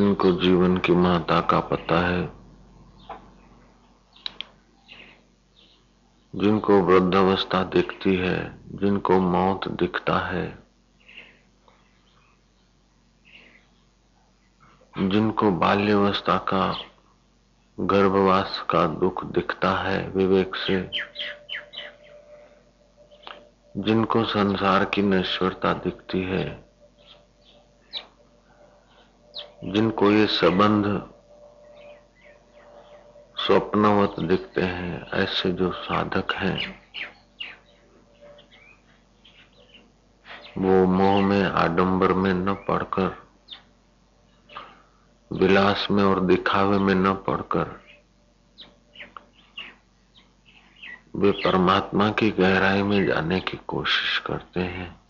इनको जीवन की महत्ता का पता है। जिनको वृद्धावस्था दिखती है, जिनको मौत दिखता है। जिनको बाल्यावस्था का, गर्भवास का दुख दिखता है विवेक से। जिनको संसार की नश्वरता दिखती है। जिनको ये संबंध स्वप्नवत दिखते हैं, ऐसे जो साधक हैं, वो मोह में, आडंबर में न पढ़कर विलास में और दिखावे में न पढ़कर वे परमात्मा की गहराई में जाने की कोशिश करते हैं।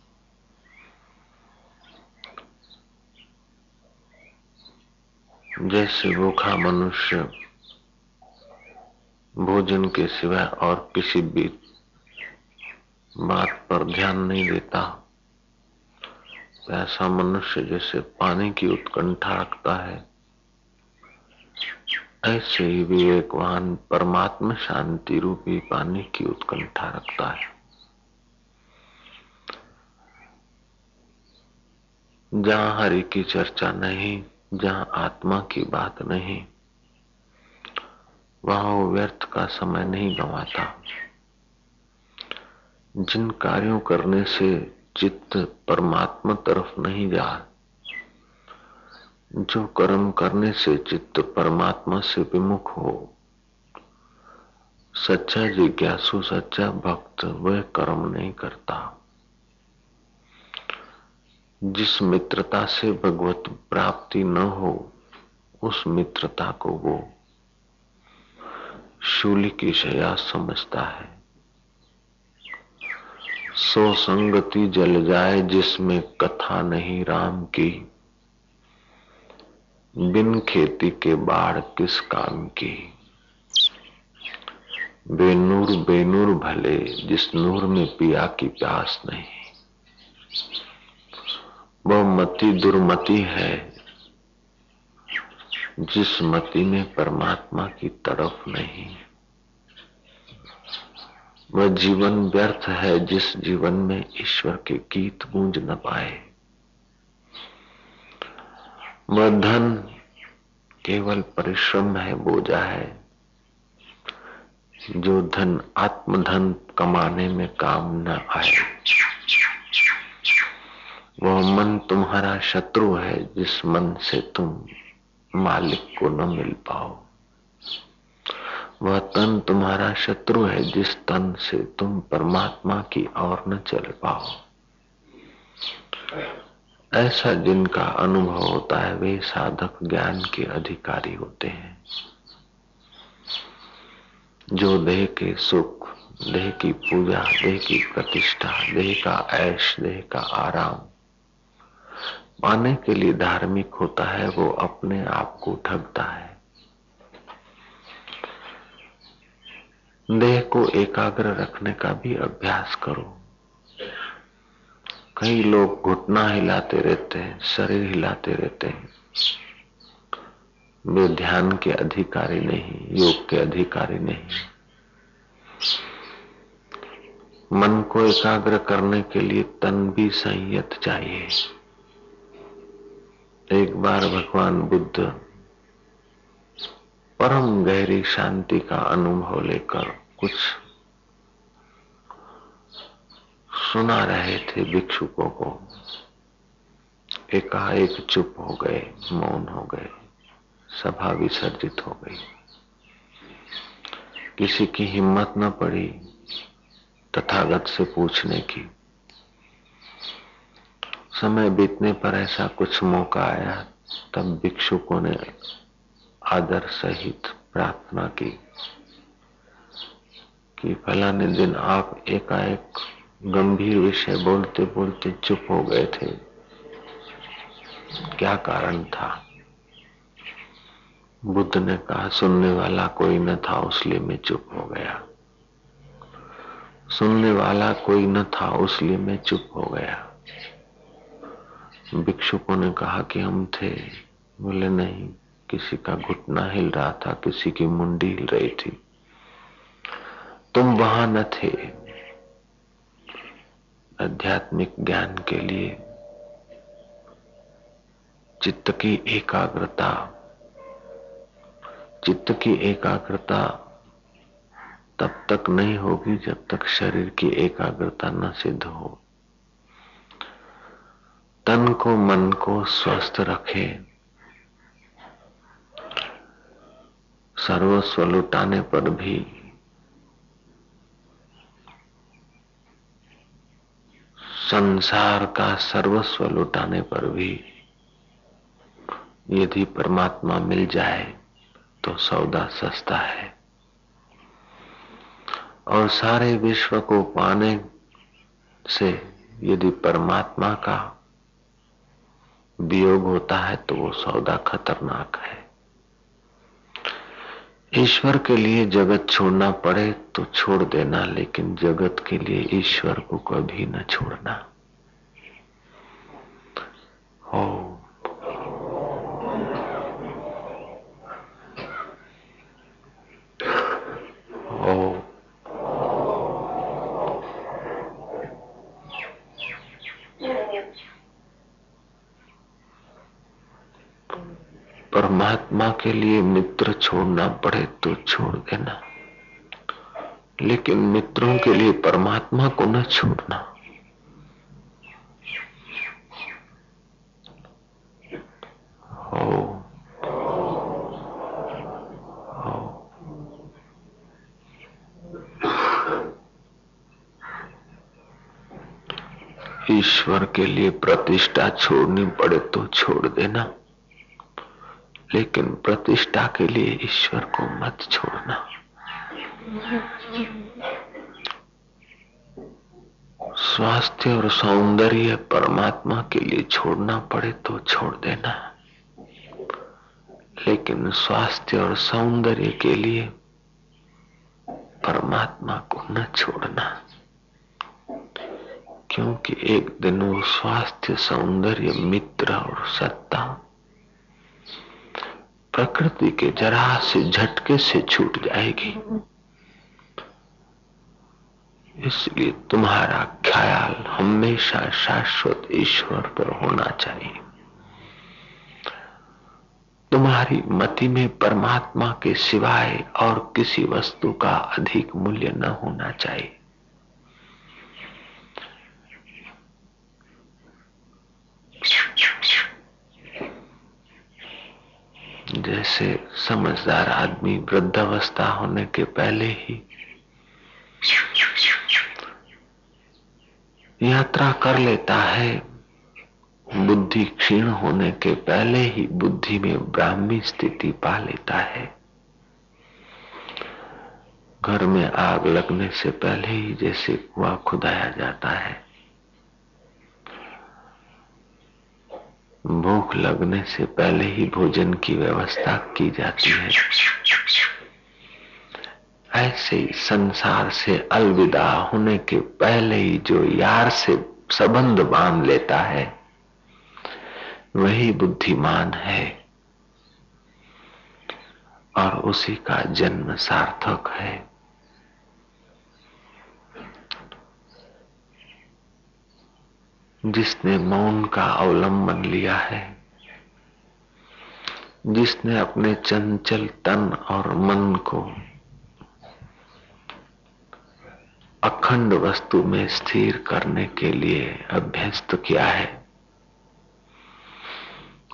जैसे भूखा मनुष्य भोजन के सिवाय और किसी भी बात पर ध्यान नहीं देता ऐसा मनुष्य जैसे पानी की उत्कंठा रखता है। ऐसे ही विवेकवान परमात्मा शांति रूपी पानी की उत्कंठा रखता है। जहाँ हरि की चर्चा नहीं जहाँ आत्मा की बात नहीं, वहाँ वो व्यर्थ का समय नहीं गंवाता। जिन कार्यों करने से चित्त परमात्मा तरफ़ नहीं जा, जो कर्म करने से चित्त परमात्मा से विमुख हो, सच्चा जिज्ञासु, सच्चा भक्त, वह कर्म नहीं करता। जिस मित्रता से भगवत प्राप्ति न हो, उस मित्रता को वो शूली की शया समझता है। सो संगति जल जाए जिसमें कथा नहीं राम की। बिन खेती के बाढ़ किस काम की। बेनूर बेनूर भले, जिस नूर में पिया की प्यास नहीं। वह मति दुर्मति है, जिस मति में परमात्मा की तरफ़ नहीं। वह जीवन व्यर्थ है, जिस जीवन में ईश्वर के गीत गूंज न पाए। वह धन केवल परिश्रम है, बोझा है, जो धन आत्मधन कमाने में काम न आए। वह मन तुम्हारा शत्रु है जिस मन से तुम मालिक को न मिल पाओ। वह तन तुम्हारा शत्रु है जिस तन से तुम परमात्मा की ओर न चल पाओ। ऐसा जिनका अनुभव होता है, वे साधक ज्ञान के अधिकारी होते हैं। जो देह के सुख, देह की पूजा, देह की प्रतिष्ठा, देह का ऐश, देह का आराम पाने के लिए धार्मिक होता है, वो अपने आप को ठगता है। देह को एकाग्र रखने का भी अभ्यास करो। कई लोग घुटना हिलाते रहते हैं, शरीर हिलाते रहते हैं। वे ध्यान के अधिकारी नहीं, योग के अधिकारी नहीं। मन को एकाग्र करने के लिए तन भी संयत चाहिए। एक बार भगवान बुद्ध परम गहरी शांति का अनुभव लेकर कुछ सुना रहे थे भिक्षुकों को। एकाएक चुप हो गए, मौन हो गए, सभा विसर्जित हो गई। किसी की हिम्मत न पड़ी तथागत से पूछने की। समय बीतने पर ऐसा कुछ मौका आया, तब भिक्षुकों ने आदर सहित प्रार्थना की कि फलाने दिन आप एकाएक गंभीर विषय बोलते बोलते चुप हो गए थे। क्या कारण था? बुद्ध ने कहा, सुनने वाला कोई न था, उसलिए मैं चुप हो गया। सुनने वाला कोई न था, उसलिए मैं चुप हो गया। भिक्षुकों ने कहा कि हम थे। बोले, नहीं, किसी का घुटना हिल रहा था, किसी की मुंडी हिल रही थी। तुम वहाँ न थे। आध्यात्मिक ज्ञान के लिए चित्त की एकाग्रता, चित्त की एकाग्रता तब तक नहीं होगी जब तक शरीर की एकाग्रता न सिद्ध हो। तन को मन को स्वस्थ रखे। सर्वस्व लुटाने पर भी संसार का सर्वस्व लुटाने पर भी यदि परमात्मा मिल जाए तो सौदा सस्ता है। और सारे विश्व को पाने से यदि परमात्मा का वियोग होता है तो वो सौदा खतरनाक है। ईश्वर के लिए जगत छोड़ना पड़े तो छोड़ देना, लेकिन जगत के लिए ईश्वर को कभी न छोड़ना। हो परमात्मा के लिए मित्र छोड़ना पड़े तो छोड़ देना। लेकिन मित्रों के लिए परमात्मा को न छोड़ना। हो। ईश्वर के लिए प्रतिष्ठा छोड़नी पड़े तो छोड़ देना। लेकिन प्रतिष्ठा के लिए ईश्वर को मत छोड़ना। स्वास्थ्य और सौंदर्य परमात्मा के लिए छोड़ना पड़े तो छोड़ देना। लेकिन स्वास्थ्य और सौंदर्य के लिए परमात्मा को न छोड़ना। क्योंकि एक दिन वो स्वास्थ्य, सौंदर्य, मित्र और सत्ता प्रकृति के जरा से झटके से छूट जाएगी। इसलिए तुम्हारा ख्याल हमेशा शाश्वत ईश्वर पर होना चाहिए। तुम्हारी मति में परमात्मा के सिवाय और किसी वस्तु का अधिक मूल्य न होना चाहिए। जैसे समझदार आदमी वृद्धावस्था होने के पहले ही यात्रा कर लेता है। बुद्धि क्षीण होने के पहले ही बुद्धि में ब्राह्मी स्थिति पा लेता है। घर में आग लगने से पहले ही जैसे कुआ खुदाया जाता है। भूख लगने से पहले ही भोजन की व्यवस्था की जाती है। ऐसे ही संसार से अलविदा होने के पहले ही जो यार से संबंध बाँध लेता है, वही बुद्धिमान है और उसी का जन्म सार्थक है। जिसने मौन का अवलंबन लिया है, जिसने अपने चंचल तन और मन को अखंड वस्तु में स्थिर करने के लिए अभ्यस्त किया है,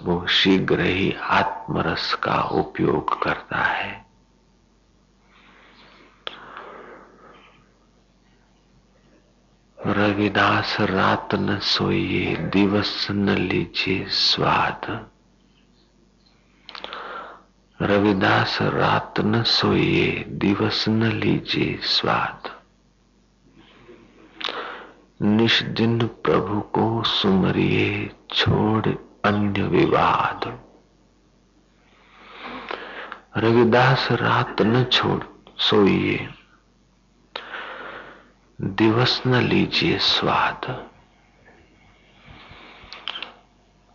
वो शीघ्र ही आत्मरस का उपयोग करता है। रविदास रात न सोइए, दिवस न लीजिए स्वाद। रविदास रात न सोइए, दिवस न लीजिए स्वाद। निष्दिन प्रभु को सुमरिए, छोड़ अन्य विवाद। रविदास रात न छोड़, सोइए। दिवस न लीजिए स्वाद।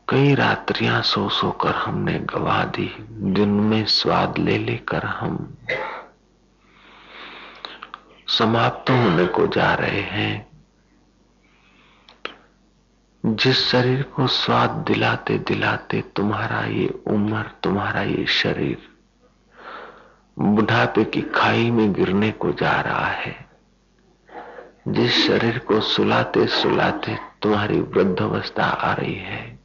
कई रात्रियाँ सो सो कर हमने गवा दी, दिन में स्वाद ले लेकर हम समाप्त होने को जा रहे हैं। जिस शरीर को स्वाद दिलाते दिलाते तुम्हारा ये उम्र, तुम्हारा ये शरीर बुढ़ापे की खाई में गिरने को जा रहा है। जिस शरीर को सुलाते सुलाते तुम्हारी वृद्धावस्था आ रही है,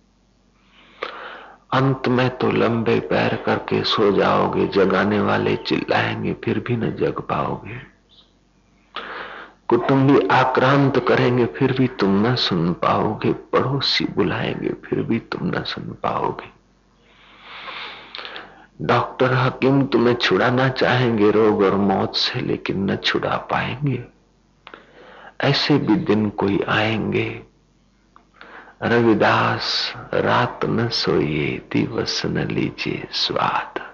अंत में तो लंबे पैर करके सो जाओगे, जगाने वाले चिल्लाएँगे, फिर भी न जग पाओगे। कुटुंबी आक्रांत करेंगे, फिर भी तुम न सुन पाओगे। पड़ोसी बुलाएँगे, फिर भी तुम न सुन पाओगे। डॉक्टर हकीम तुम्हें छुड़ाना चाहेंगे रोग और मौत से, लेकिन न छुड़ा पाएँगे। ऐसे भी दिन कोई आएँगे। रविदास, रात न सोइए, दिवस न लीजिए स्वाद।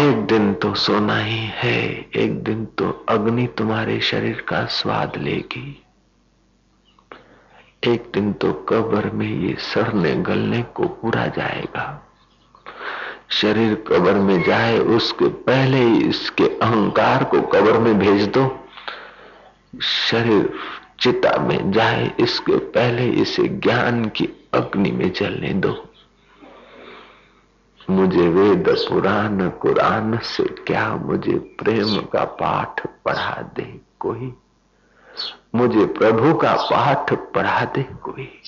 एक दिन तो सोना ही है, एक दिन तो अग्नि तुम्हारे शरीर का स्वाद लेगी। एक दिन तो कब्र में ये सड़ने गलने को पूरा जाएगा। शरीर कब्र में जाए, उसके पहले ही इसके अहंकार को कब्र में भेज दो। शरीर चिता में जाए, इसके पहले इसे ज्ञान की अग्नि में जलने दो। मुझे वेद पुराण, कुरान से क्या मुझे प्रेम का पाठ पढ़ा दे कोई? मुझे प्रभु का पाठ पढ़ा दे कोई?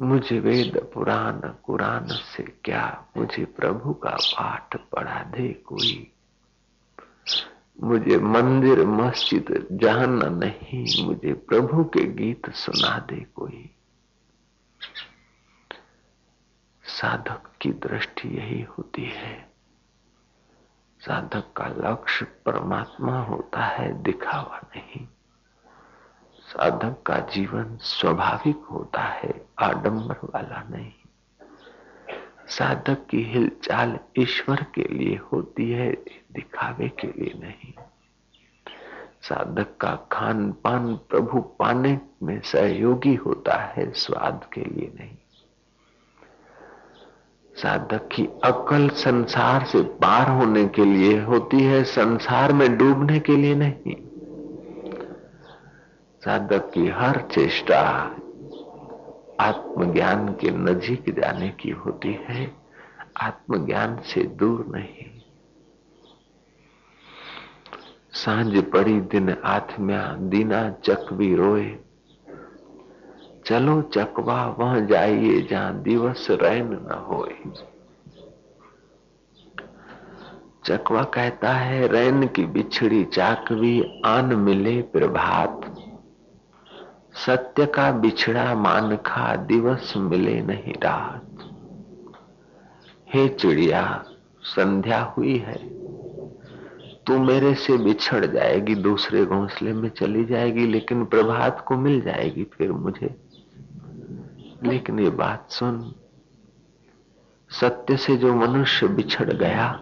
मुझे वेद पुराण कुरान से क्या? मुझे प्रभु का पाठ पढ़ा दे कोई। मुझे मंदिर, मस्जिद जाना नहीं। मुझे प्रभु के गीत सुना दे कोई। साधक की दृष्टि यही होती है। साधक का लक्ष्य परमात्मा होता है, दिखावा नहीं। साधक का जीवन स्वाभाविक होता है, आडंबर वाला नहीं। साधक की हिलचाल ईश्वर के लिए होती है, दिखावे के लिए नहीं। साधक का खान पान प्रभु पाने में सहयोगी होता है, स्वाद के लिए नहीं। साधक की अकल संसार से पार होने के लिए होती है, संसार में डूबने के लिए नहीं। साधक की हर चेष्टा आत्मज्ञान के नजीक जाने की होती है। आत्मज्ञान से दूर नहीं। साँझ पड़ी दिन आत्म्या, दीना चकवी रोए। चलो चकवा, वह जाइए जहाँ दिवस रैन न होए। चकवा कहता है, रैन की बिछड़ी चाकवी, आन मिले प्रभात। सत्य का बिछड़ा मान खा दिवस मिले नहीं रात। हे चिड़िया, संध्या हुई है। तू मेरे से बिछड़ जाएगी, दूसरे घोंसले में चली जाएगी, लेकिन प्रभात को मिल जाएगी फिर मुझे। लेकिन ये बात सुन, सत्य से जो मनुष्य बिछड़ गया,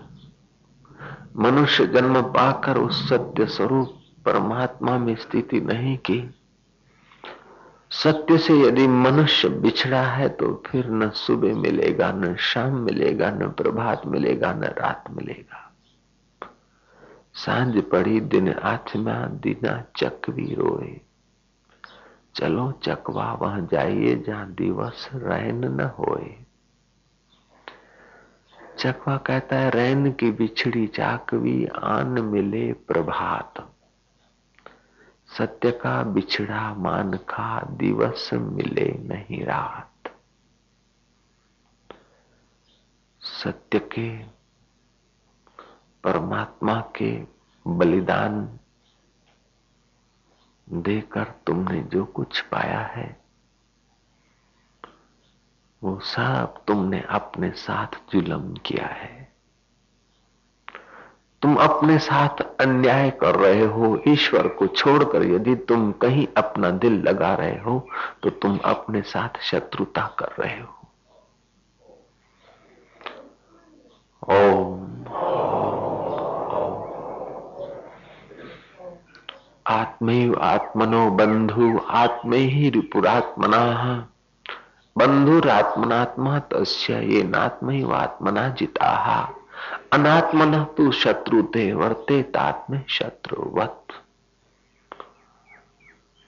मनुष्य जन्म पाकर उस सत्य स्वरूप परमात्मा में स्थिति नहीं की। सत्य से यदि मनुष्य बिछड़ा है तो फिर न सुबह मिलेगा, न शाम मिलेगा, न प्रभात मिलेगा, न रात मिलेगा। साँझ पड़ी, दिन आत्मा, दिना चकवी रोए। चलो चकवा वहाँ जाइए जहाँ दिवस रैन न होए। चकवा कहता है, रैन की बिछड़ी चाकवी, आन मिले प्रभात। सत्य का बिछड़ा मान खा दिवस मिले नहीं रात। सत्य के, परमात्मा के बलिदान देकर तुमने जो कुछ पाया है, वो सब तुमने अपने साथ जुलम किया है। तुम अपने साथ अन्याय कर रहे हो, ईश्वर को छोड़कर यदि तुम कहीं अपना दिल लगा रहे हो तो तुम अपने साथ शत्रुता कर रहे हो। ओम। आत्मैव आत्मनो बंधु आत्मे ही रिपुरात्मना। बंधुरात्मनात्मा तस्य ये नात्मैव आत्मना जिता। अनात्मन तू शत्रु ते वर्ते तात्म शत्रुवत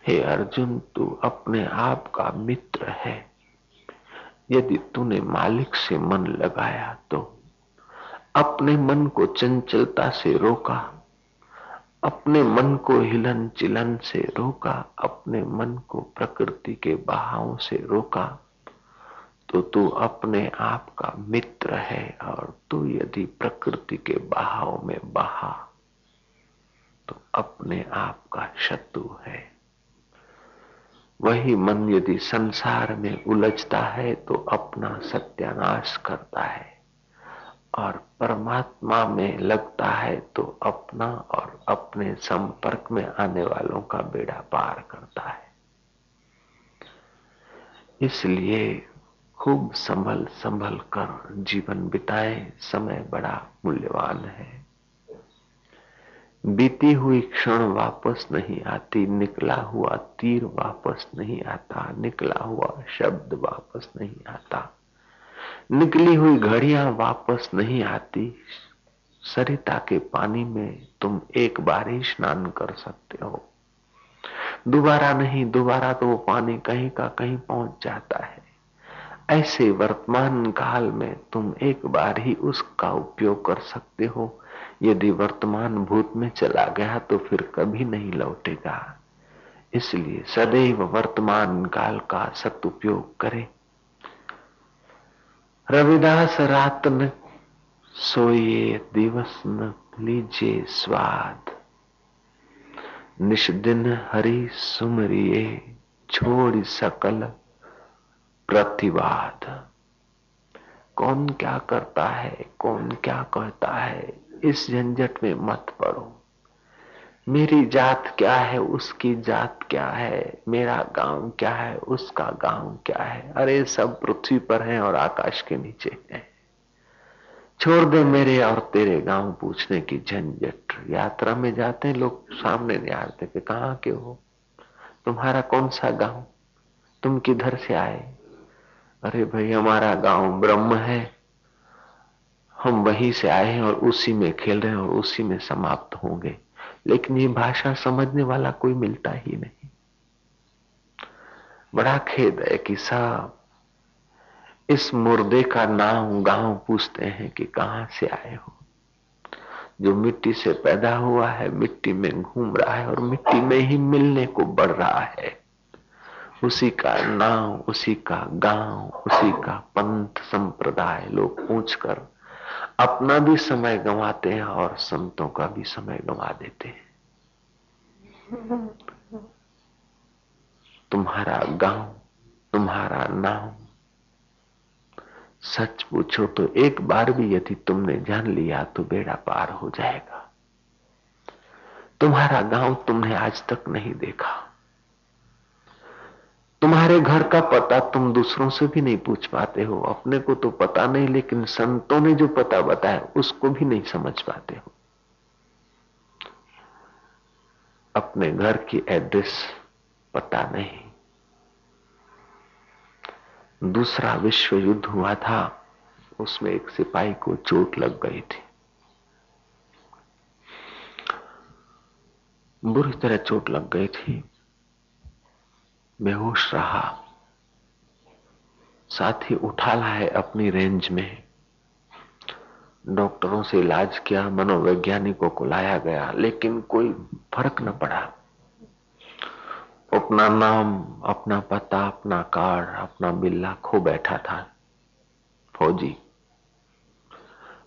हे अर्जुन, तू अपने आप का मित्र है। यदि तूने मालिक से मन लगाया तो अपने मन को चंचलता से रोका, अपने मन को हिलन चिलन से रोका, अपने मन को प्रकृति के बहाव से रोका तो तू अपने आप का मित्र है और तू यदि प्रकृति के बहाव में बहा तो अपने आप का शत्रु है। वही मन यदि संसार में उलझता है तो अपना सत्यानाश करता है। और परमात्मा में लगता है तो अपना और अपने संपर्क में आने वालों का बेड़ा पार करता है। इसलिए खूब संभल संभल कर जीवन बिताए, समय बड़ा मूल्यवान है। बीती हुई क्षण वापस नहीं आती, निकला हुआ तीर वापस नहीं आता, निकला हुआ शब्द वापस नहीं आता। निकली हुई घड़ियाँ वापस नहीं आती, सरिता के पानी में तुम एक बार ही स्नान कर सकते हो। दोबारा नहीं, दोबारा तो वो पानी कहीं का कहीं पहुँच जाता है। ऐसे वर्तमान काल में तुम एक बार ही उसका उपयोग कर सकते हो। यदि वर्तमान भूत में चला गया तो फिर कभी नहीं लौटेगा। इसलिए सदैव वर्तमान काल का सदुपयोग करें। रविदास, रात न सोइए दिवस न लीजिए स्वाद। निष्दिन हरि सुमरिए छोड़ सकल प्रतिवाद। कौन क्या करता है, कौन क्या कहता है, इस झंझट में मत पड़ो। मेरी जात क्या है, उसकी जात क्या है, मेरा गाँव क्या है, उसका गाँव क्या है। अरे, सब पृथ्वी पर है और आकाश के नीचे है। छोड़ दे मेरे और तेरे गाँव पूछने की झंझट। यात्रा में जाते हैं, लोग सामने निहारते कि कहाँ के हो? तुम्हारा कौन सा गाँव? तुम किधर से आए? अरे भाई, हमारा गाँव ब्रह्म है। हम वहीं से आए हैं और उसी में खेल रहे हैं और उसी में समाप्त होंगे। लेकिन ये भाषा समझने वाला कोई मिलता ही नहीं। बड़ा खेद है कि साहब, इस मुर्दे का नाम गाँव पूछते हैं कि कहाँ से आए हो। जो मिट्टी से पैदा हुआ है, मिट्टी में घूम रहा है और मिट्टी में ही मिलने को बढ़ रहा है। उसी का नाम, उसी का गाँव, उसी का पंथ संप्रदाय लोग पूछ कर अपना भी समय गंवाते हैं और संतों का भी समय गंवा देते हैं। तुम्हारा गाँव, तुम्हारा नाम, सच पूछो तो एक बार भी यदि तुमने जान लिया तो बेड़ा पार हो जाएगा। तुम्हारा गाँव तुमने आज तक नहीं देखा। तुम्हारे घर का पता तुम दूसरों से भी नहीं पूछ पाते हो। अपने को तो पता नहीं, लेकिन संतों ने जो पता बताया, उसको भी नहीं समझ पाते हो। अपने घर की एड्रेस पता नहीं। दूसरा विश्व युद्ध हुआ था, उसमें एक सिपाही को चोट लग गई थी। बुरी तरह चोट लग गई थी। बेहोश रहा। साथ उठा है अपनी रेंज में। डॉक्टरों से इलाज किया, मनोवैज्ञानिकों को लाया गया, लेकिन कोई फ़र्क न पड़ा। अपना नाम, अपना पता, अपना कार अपना बिल्ला खो बैठा था। फौजी।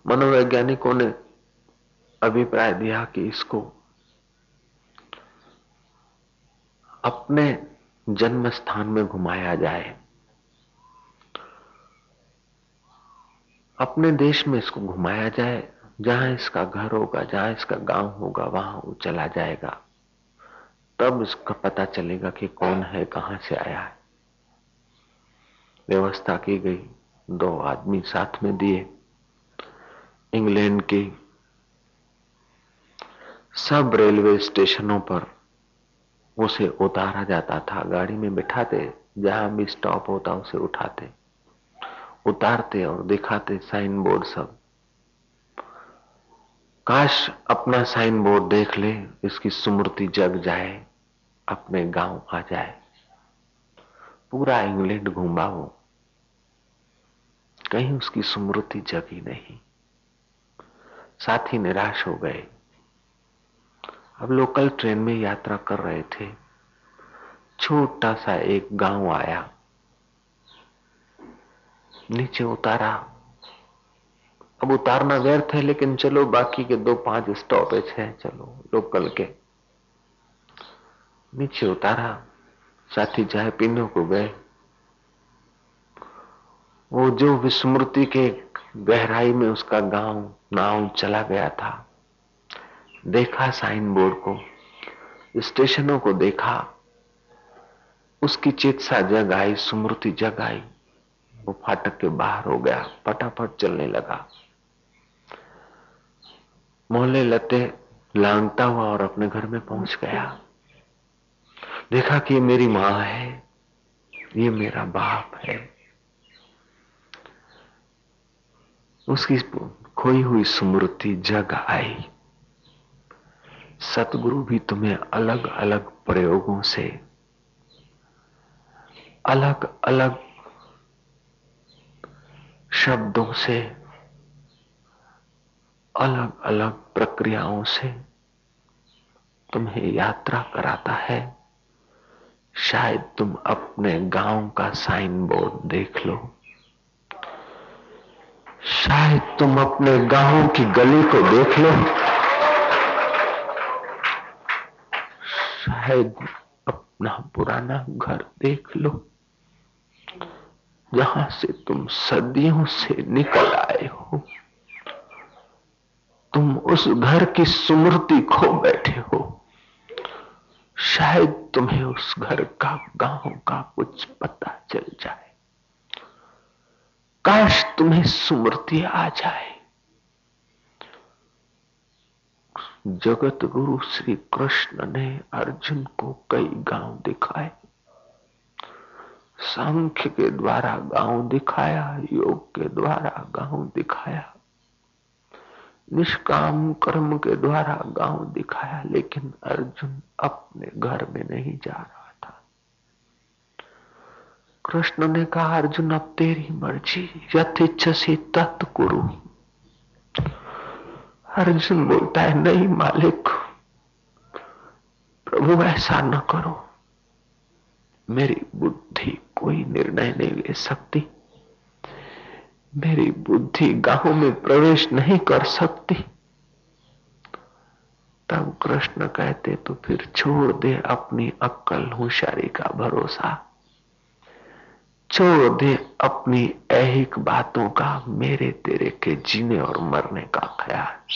मनोवैज्ञानिकों ने अभिप्राय दिया कि इसको अपने जन्म स्थान में घुमाया जाए। अपने देश में इसको घुमाया जाए, जहाँ इसका घर होगा, जहाँ इसका गाँव होगा, वहाँ वो चला जाएगा। तब इसका पता चलेगा कि कौन है, कहाँ से आया है। व्यवस्था की गई, दो आदमी साथ में दिए। इंग्लैंड के सब रेलवे स्टेशनों पर उसे उतारा जाता था गाड़ी में बिठाते, जहाँ भी स्टॉप होता, उसे उठाते। उतारते और दिखाते साइन बोर्ड सब। काश अपना साइन बोर्ड देख ले, इसकी स्मृति जग जाए, अपने गाँव आ जाए। पूरा इंग्लैंड घूमा वो कहीं उसकी स्मृति जगी नहीं। साथी निराश हो गए। अब लोकल ट्रेन में यात्रा कर रहे थे। छोटा सा एक गाँव आया। नीचे उतारा। अब उतारना व्यर्थ है, लेकिन चलो, बाकी के दो पाँच स्टॉपेज है। चलो लोकल के। नीचे उतारा। साथी चाय पीने को गए। वो जो विस्मृति के गहराई में उसका गाँव, नाव चला गया था। देखा साइन बोर्ड को, स्टेशनों को देखा, उसकी चित्सा जग आई, स्मृति जग आई, वो फाटक के बाहर हो गया, फटाफट चलने लगा। मोहल्ले लते लांगता हुआ और अपने घर में पहुँच गया। देखा कि ये मेरी माँ है, ये मेरा बाप है। उसकी खोई हुई स्मृति जग आई। सतगुरु भी तुम्हें अलग अलग प्रयोगों से अलग अलग शब्दों से अलग अलग प्रक्रियाओं से तुम्हें यात्रा कराता है। शायद तुम अपने गाँव का साइन बोर्ड देख लो। शायद तुम अपने गाँव की गली को देख लो। शायद अपना पुराना घर देख लो। जहाँ से तुम सदियों से निकल आए हो। तुम उस घर की सुमृति खो बैठे हो। शायद तुम्हें उस घर का गाँव का कुछ पता चल जाए। काश तुम्हें सुमृति आ जाए। जगत गुरु श्री कृष्ण ने अर्जुन को कई गाँव दिखाए। सांख्य के द्वारा गाँव दिखाया, योग के द्वारा गाँव दिखाया। निष्काम कर्म के द्वारा गाँव दिखाया, लेकिन अर्जुन अपने घर में नहीं जा रहा था। कृष्ण ने कहा, अर्जुन, अब तेरी मर्ज़ी। यथेच्छसी तत्कुरु अर्जुन बोलता है, नहीं मालिक, प्रभु ऐसा न करो। मेरी बुद्धि कोई निर्णय नहीं ले सकती। मेरी बुद्धि गाँव में प्रवेश नहीं कर सकती। तब कृष्ण कहते तो फिर छोड़ दे अपनी अक्कल होशियारी का भरोसा। छोड़ दे अपनी ऐहिक बातों का, मेरे तेरे के जीने और मरने का ख्याल।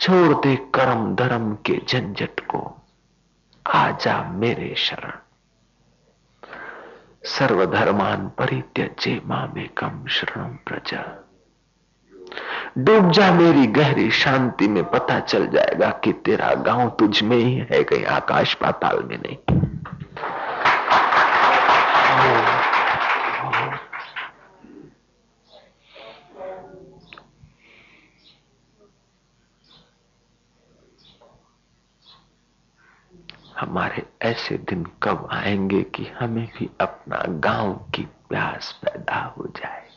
छोड़ दे कर्म धर्म के झंझट को, आजा मेरे शरण। सर्वधर्मान परित्यजे माँ में कम शरण प्रजा। डूब जा मेरी गहरी शांति में पता चल जाएगा कि तेरा गाँव तुझ में ही है, कहीं आकाश पाताल में नहीं। हमारे ऐसे दिन कब आएँगे कि हमें भी अपना गाँव की प्यास पैदा हो जाए?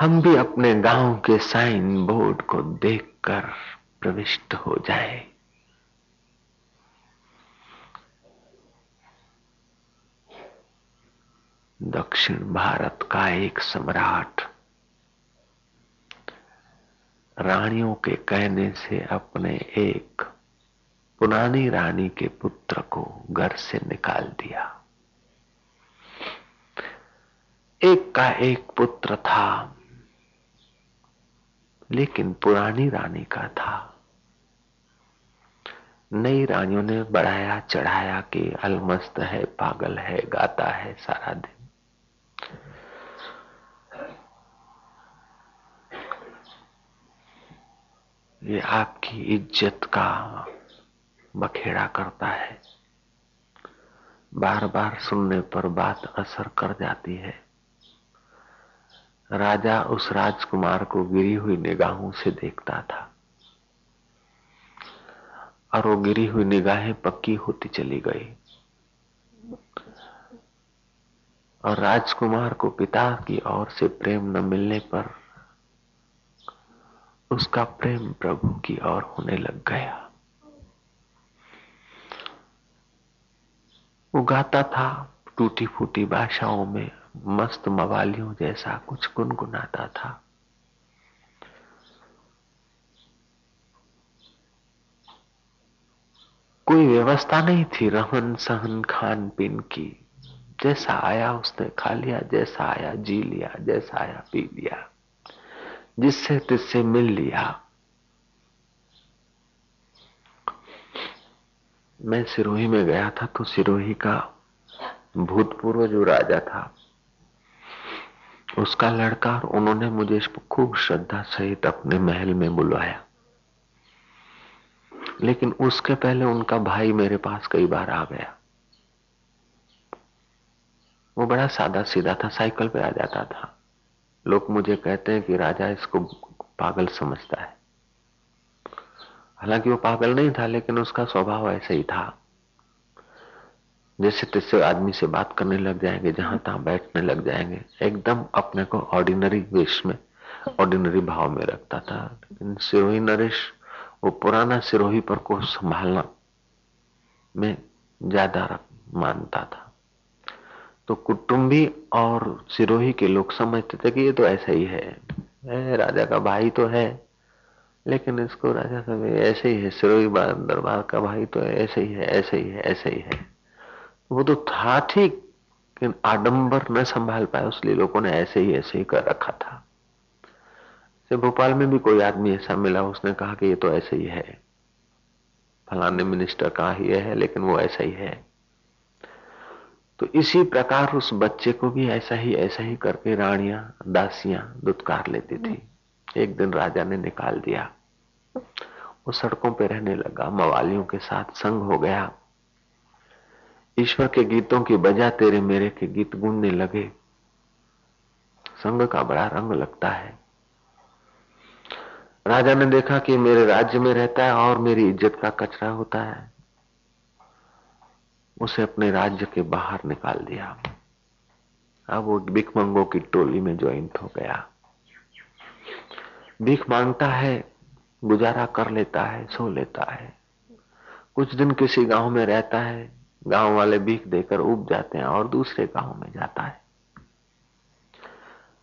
हम भी अपने गाँव के साइन बोर्ड को देखकर प्रविष्ट हो जाए। दक्षिण भारत का एक सम्राट रानियों के कहने से अपने एक पुरानी रानी के पुत्र को घर से निकाल दिया। एक का एक पुत्र था, लेकिन पुरानी रानी का था। नई रानियों ने बढ़ाया, चढ़ाया कि अलमस्त है, पागल है, गाता है सारा दिन। ये आपकी इज़्ज़त का बखेड़ा करता है। बार बार सुनने पर बात असर कर जाती है। राजा उस राजकुमार को गिरी हुई निगाहों से देखता था। और वो गिरी हुई निगाहें पक्की होती चली गई। और राजकुमार को पिता की ओर से प्रेम न मिलने पर उसका प्रेम प्रभु की ओर होने लग गया। वो गाता था टूटी फूटी भाषाओं में, मस्त मवालियों जैसा कुछ गुनगुनाता था। कोई व्यवस्था नहीं थी रहन सहन, खान पीन की। जैसा आया उसने खा लिया, जैसा आया जी लिया, जैसा आया पी लिया। जिससे तिससे मिल लिया। मैं सिरोही में गया था तो सिरोही का भूतपूर्व जो राजा था, उसका लड़का और उन्होंने मुझे खूब श्रद्धा सहित अपने महल में बुलवाया। लेकिन उसके पहले उनका भाई मेरे पास कई बार आ गया। वो बड़ा सादा सीधा था, साइकिल पे आ जाता था। लोग मुझे कहते हैं कि राजा इसको पागल समझता है। हालाँकि वो पागल नहीं था लेकिन उसका स्वभाव ऐसे ही था। जैसे तैसे आदमी से बात करने लग जाएँगे जहाँ तहां बैठने लग जाएँगे एकदम अपने को ऑर्डिनरी वेश में ऑर्डिनरी भाव में रखता था। लेकिन सिरोही नरेश वो पुराना सिरोही पर को संभालना में ज़्यादा मानता था। तो कुटुंबी और सिरोही के लोग समझते थे कि ये तो ऐसा ही है, राजा का भाई तो है। लेकिन इसको राजा का ऐसे ही है सिरोही दरबार का भाई तो ऐसे ही है, ऐसे ही है, ऐसे ही है। वो तो था ठीक, लेकिन आडंबर न संभाल पाए उसलिए लोगों ने ऐसे ही ऐसे ही कर रखा था। से भोपाल में भी कोई आदमी ऐसा मिला, उसने कहा कि ये तो ऐसे ही है। फलाने मिनिस्टर का ही है, लेकिन वो ऐसा ही है। तो इसी प्रकार उस बच्चे को भी ऐसा ही ऐसा ही करके रानियाँ, दासियाँ दुत्कार लेती थी। एक दिन राजा ने निकाल दिया। वो सड़कों पे रहने लगा, मवालियों के साथ संग हो गया। ईश्वर के गीतों की बजा तेरे मेरे के गीत गुनने लगे। संग का बड़ा रंग लगता है। राजा ने देखा कि मेरे राज्य में रहता है और मेरी इज़्ज़त का कचरा होता है। उसे अपने राज्य के बाहर निकाल दिया। अब वो भिखमंगों की टोली में ज्वाइंट हो गया। भीख माँगता है, गुजारा कर लेता है, सो लेता है। कुछ दिन किसी गाँव में रहता है, गाँव वाले भीख देकर उब जाते हैं और दूसरे गाँव में जाता है।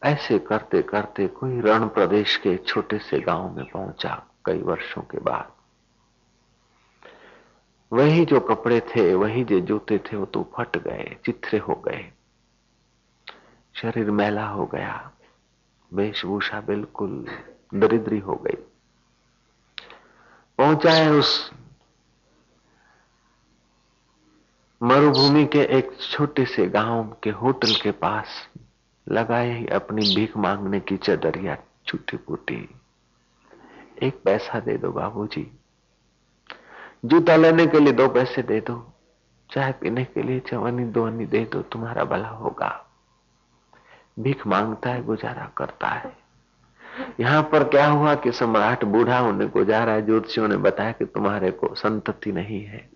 ऐसे करते करते कोई रण प्रदेश के छोटे से गाँव में पहुँचा कई वर्षों के बाद। वही जो कपड़े थे, वही जो जूते थे, वो तो फट गए चित्रे हो गए। शरीर मैला हो गया, वेशभूषा बिल्कुल दरिद्री हो गई। पहुँचा है उस मरुभूमि के एक छोटे से गाँव के होटल के पास, लगाए ही अपनी भीख मांगने की चदरिया छूटी फूटी एक पैसा दे दो बाबूजी। जूता लेने के लिए दो पैसे दे दो। चाय पीने के लिए चवनी दो दे दो। तुम्हारा भला होगा। भीख माँगता है, गुजारा करता है। यहाँ पर क्या हुआ कि सम्राट बूढ़ा होने को जा रहा है ज्योतिषियों ने बताया कि तुम्हारे को संतति नहीं है।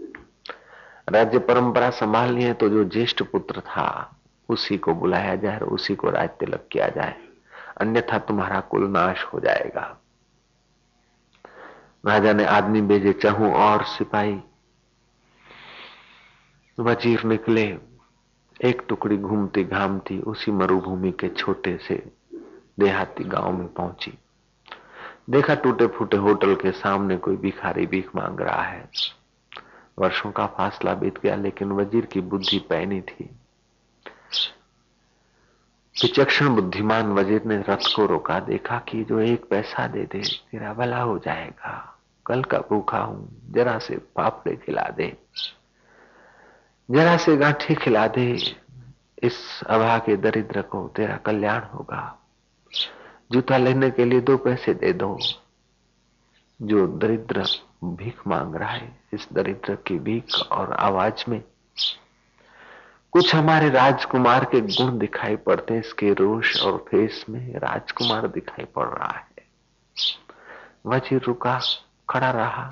राज्य परंपरा संभालनी है तो जो ज्येष्ठ पुत्र था, उसी को बुलाया जाए और उसी को राज तिलक किया जाए। अन्यथा तुम्हारा कुल नाश हो जाएगा। राजा ने आदमी भेजे चहू और सिपाही। वज़ीर निकले। एक टुकड़ी घूमती घामती उसी मरुभूमि के छोटे से देहाती गाँव में पहुँची। देखा टूटे फूटे होटल के सामने कोई भिखारी भीख मांग रहा है। वर्षों का फासला बीत गया, लेकिन वज़ीर की बुद्धि पैनी थी। विचक्षण बुद्धिमान वज़ीर ने रथ को रोका, देखा कि जो एक पैसा दे दे, तेरा भला हो जाएगा। कल का भूखा हूँ, जरा से पापड़े खिला दे। जरा से गांठी खिला दे। इस अभा के दरिद्र को तेरा कल्याण होगा। जूता लेने के लिए दो पैसे दे दो। जो दरिद्र भीख मांग रहा है, इस दरिद्र की भीख और आवाज़ में कुछ हमारे राजकुमार के गुण दिखाई पड़ते हैं। इसके रोष और फेस में राजकुमार दिखाई पड़ रहा है। वज़ीर रुका, खड़ा रहा।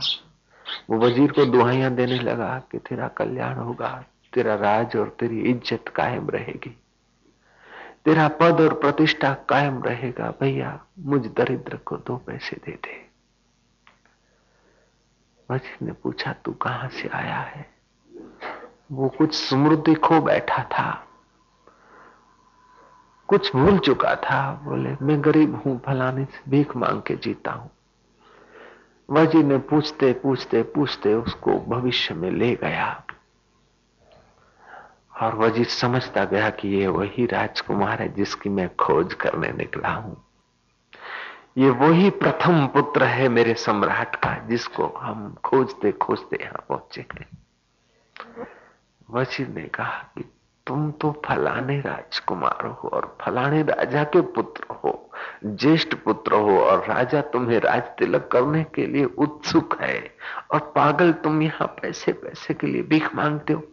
वो वज़ीर को दुहाइयाँ देने लगा कि तेरा कल्याण होगा, तेरा राज और तेरी इज़्ज़त कायम रहेगी। तेरा पद और प्रतिष्ठा कायम रहेगा, भैया, मुझ दरिद्र को दो पैसे दे दे। वज़ीर ने पूछा, तू कहाँ से आया है? वो कुछ समृद्धि खो बैठा था। कुछ भूल चुका था। बोले, मैं गरीब हूँ, फलाने से भीख मांग के जीता हूँ। वज़ीर ने पूछते पूछते पूछते उसको भविष्य में ले गया। और वज़ीर समझता गया कि ये वही राजकुमार है जिसकी मैं खोज करने निकला हूँ। ये वही प्रथम पुत्र है मेरे सम्राट का, जिसको हम खोजते खोजते यहाँ पहुँचे हैं वज़ीर ने कहा कि तुम तो फलाने राजकुमार हो और फलाने राजा के पुत्र हो, ज्येष्ठ पुत्र हो और राजा तुम्हें राज तिलक करने के लिए उत्सुक है और पागल तुम यहाँ पैसे पैसे के लिए भीख मांगते हो।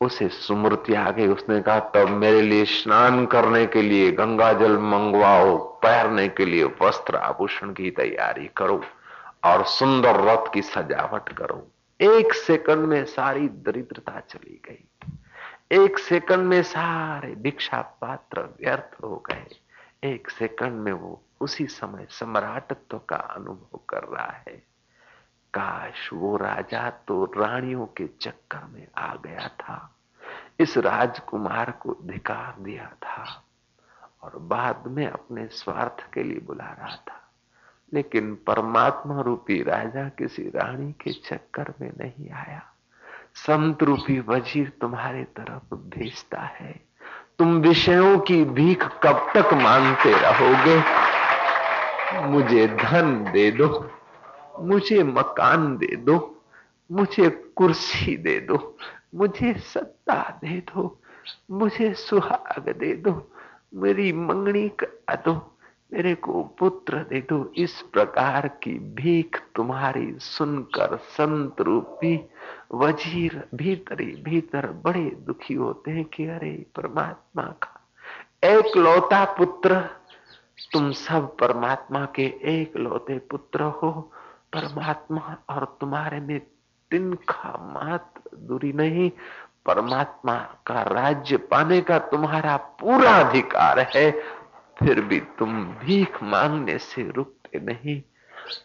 उसे सुमृति आ गई। उसने कहा, तब मेरे लिए स्नान करने के लिए गंगा जल मंगवाओ पहनने के लिए वस्त्र आभूषण की तैयारी करो और सुंदर रथ की सजावट करो। एक सेकंड में सारी दरिद्रता चली गई। एक सेकंड में सारे भिक्षा पात्र व्यर्थ हो गए। एक सेकंड में वो उसी समय सम्राटत्व का अनुभव कर रहा है। काश वो राजा तो रानियों के चक्कर में आ गया था। इस राजकुमार को धिकार दिया था और बाद में अपने स्वार्थ के लिए बुला रहा था। लेकिन परमात्मा रूपी राजा किसी रानी के चक्कर में नहीं आया। संत रूपी वज़ीर तुम्हारे तरफ़ भेजता है। तुम विषयों की भीख कब तक मांगते रहोगे? मुझे धन दे दो। मुझे मकान दे दो, मुझे कुर्सी दे दो, मुझे सत्ता दे दो, मुझे सुहाग दे दो, मेरी मंगनी करा दो, मेरे को पुत्र दे दो। इस प्रकार की भीख तुम्हारी सुनकर संत रूपी वज़ीर भीतर ही भीतर बड़े दुखी होते हैं कि अरे परमात्मा का एक लौता पुत्र, तुम सब परमात्मा के एक लौते पुत्र हो। परमात्मा और तुम्हारे में तिनका मात्र दूरी नहीं। परमात्मा का राज्य पाने का तुम्हारा पूरा अधिकार है। फिर भी तुम भीख मांगने से रुकते नहीं।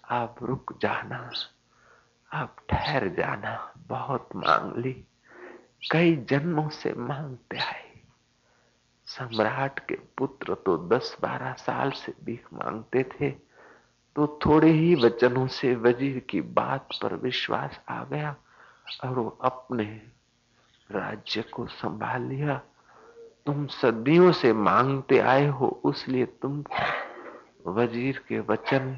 आप रुक जाना, आप ठहर जाना, बहुत मांग ली। कई जन्मों से मांगते आए। सम्राट के पुत्र तो दस बारह साल से भीख मांगते थे। तो थोड़े ही वचनों से वज़ीर की बात पर विश्वास आ गया और वो अपने राज्य को संभाल लिया। तुम सदियों से मांगते आए हो, उसलिए तुम वज़ीर के वचन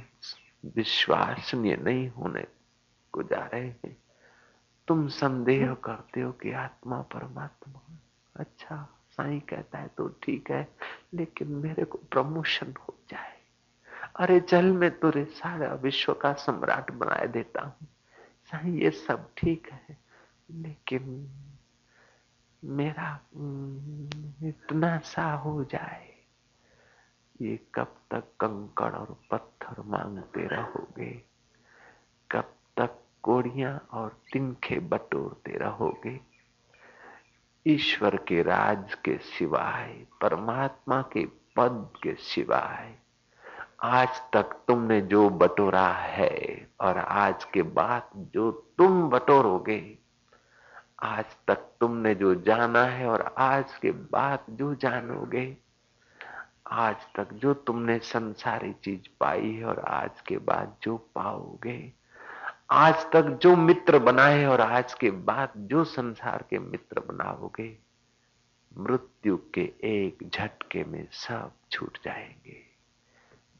विश्वसनीय नहीं होने को जा रहे हैं। तुम संदेह करते हो कि आत्मा परमात्मा अच्छा साईं कहता है तो ठीक है, लेकिन मेरे को प्रमोशन हो जाए। अरे चल मैं तुरे सारा विश्व का सम्राट बनाए देता हूँ। साईं ये सब ठीक है लेकिन मेरा हम्म, इतना सा हो जाए ये कब तक कंकड़ और पत्थर मांगते रहोगे? कब तक कोड़ियाँ और तिनखे बटोरते रहोगे? ईश्वर के राज के सिवाय परमात्मा के पद के सिवाय आज तक तुमने जो बटोरा है और आज के बाद जो तुम बटोरोगे, आज तक तुमने जो जाना है और आज के बाद जो जानोगे, आज तक जो तुमने संसारी चीज़ पाई है और आज के बाद जो पाओगे, आज तक जो मित्र बनाए और आज के बाद जो संसार के मित्र बनाओगे, मृत्यु के एक झटके में सब छूट जाएँगे।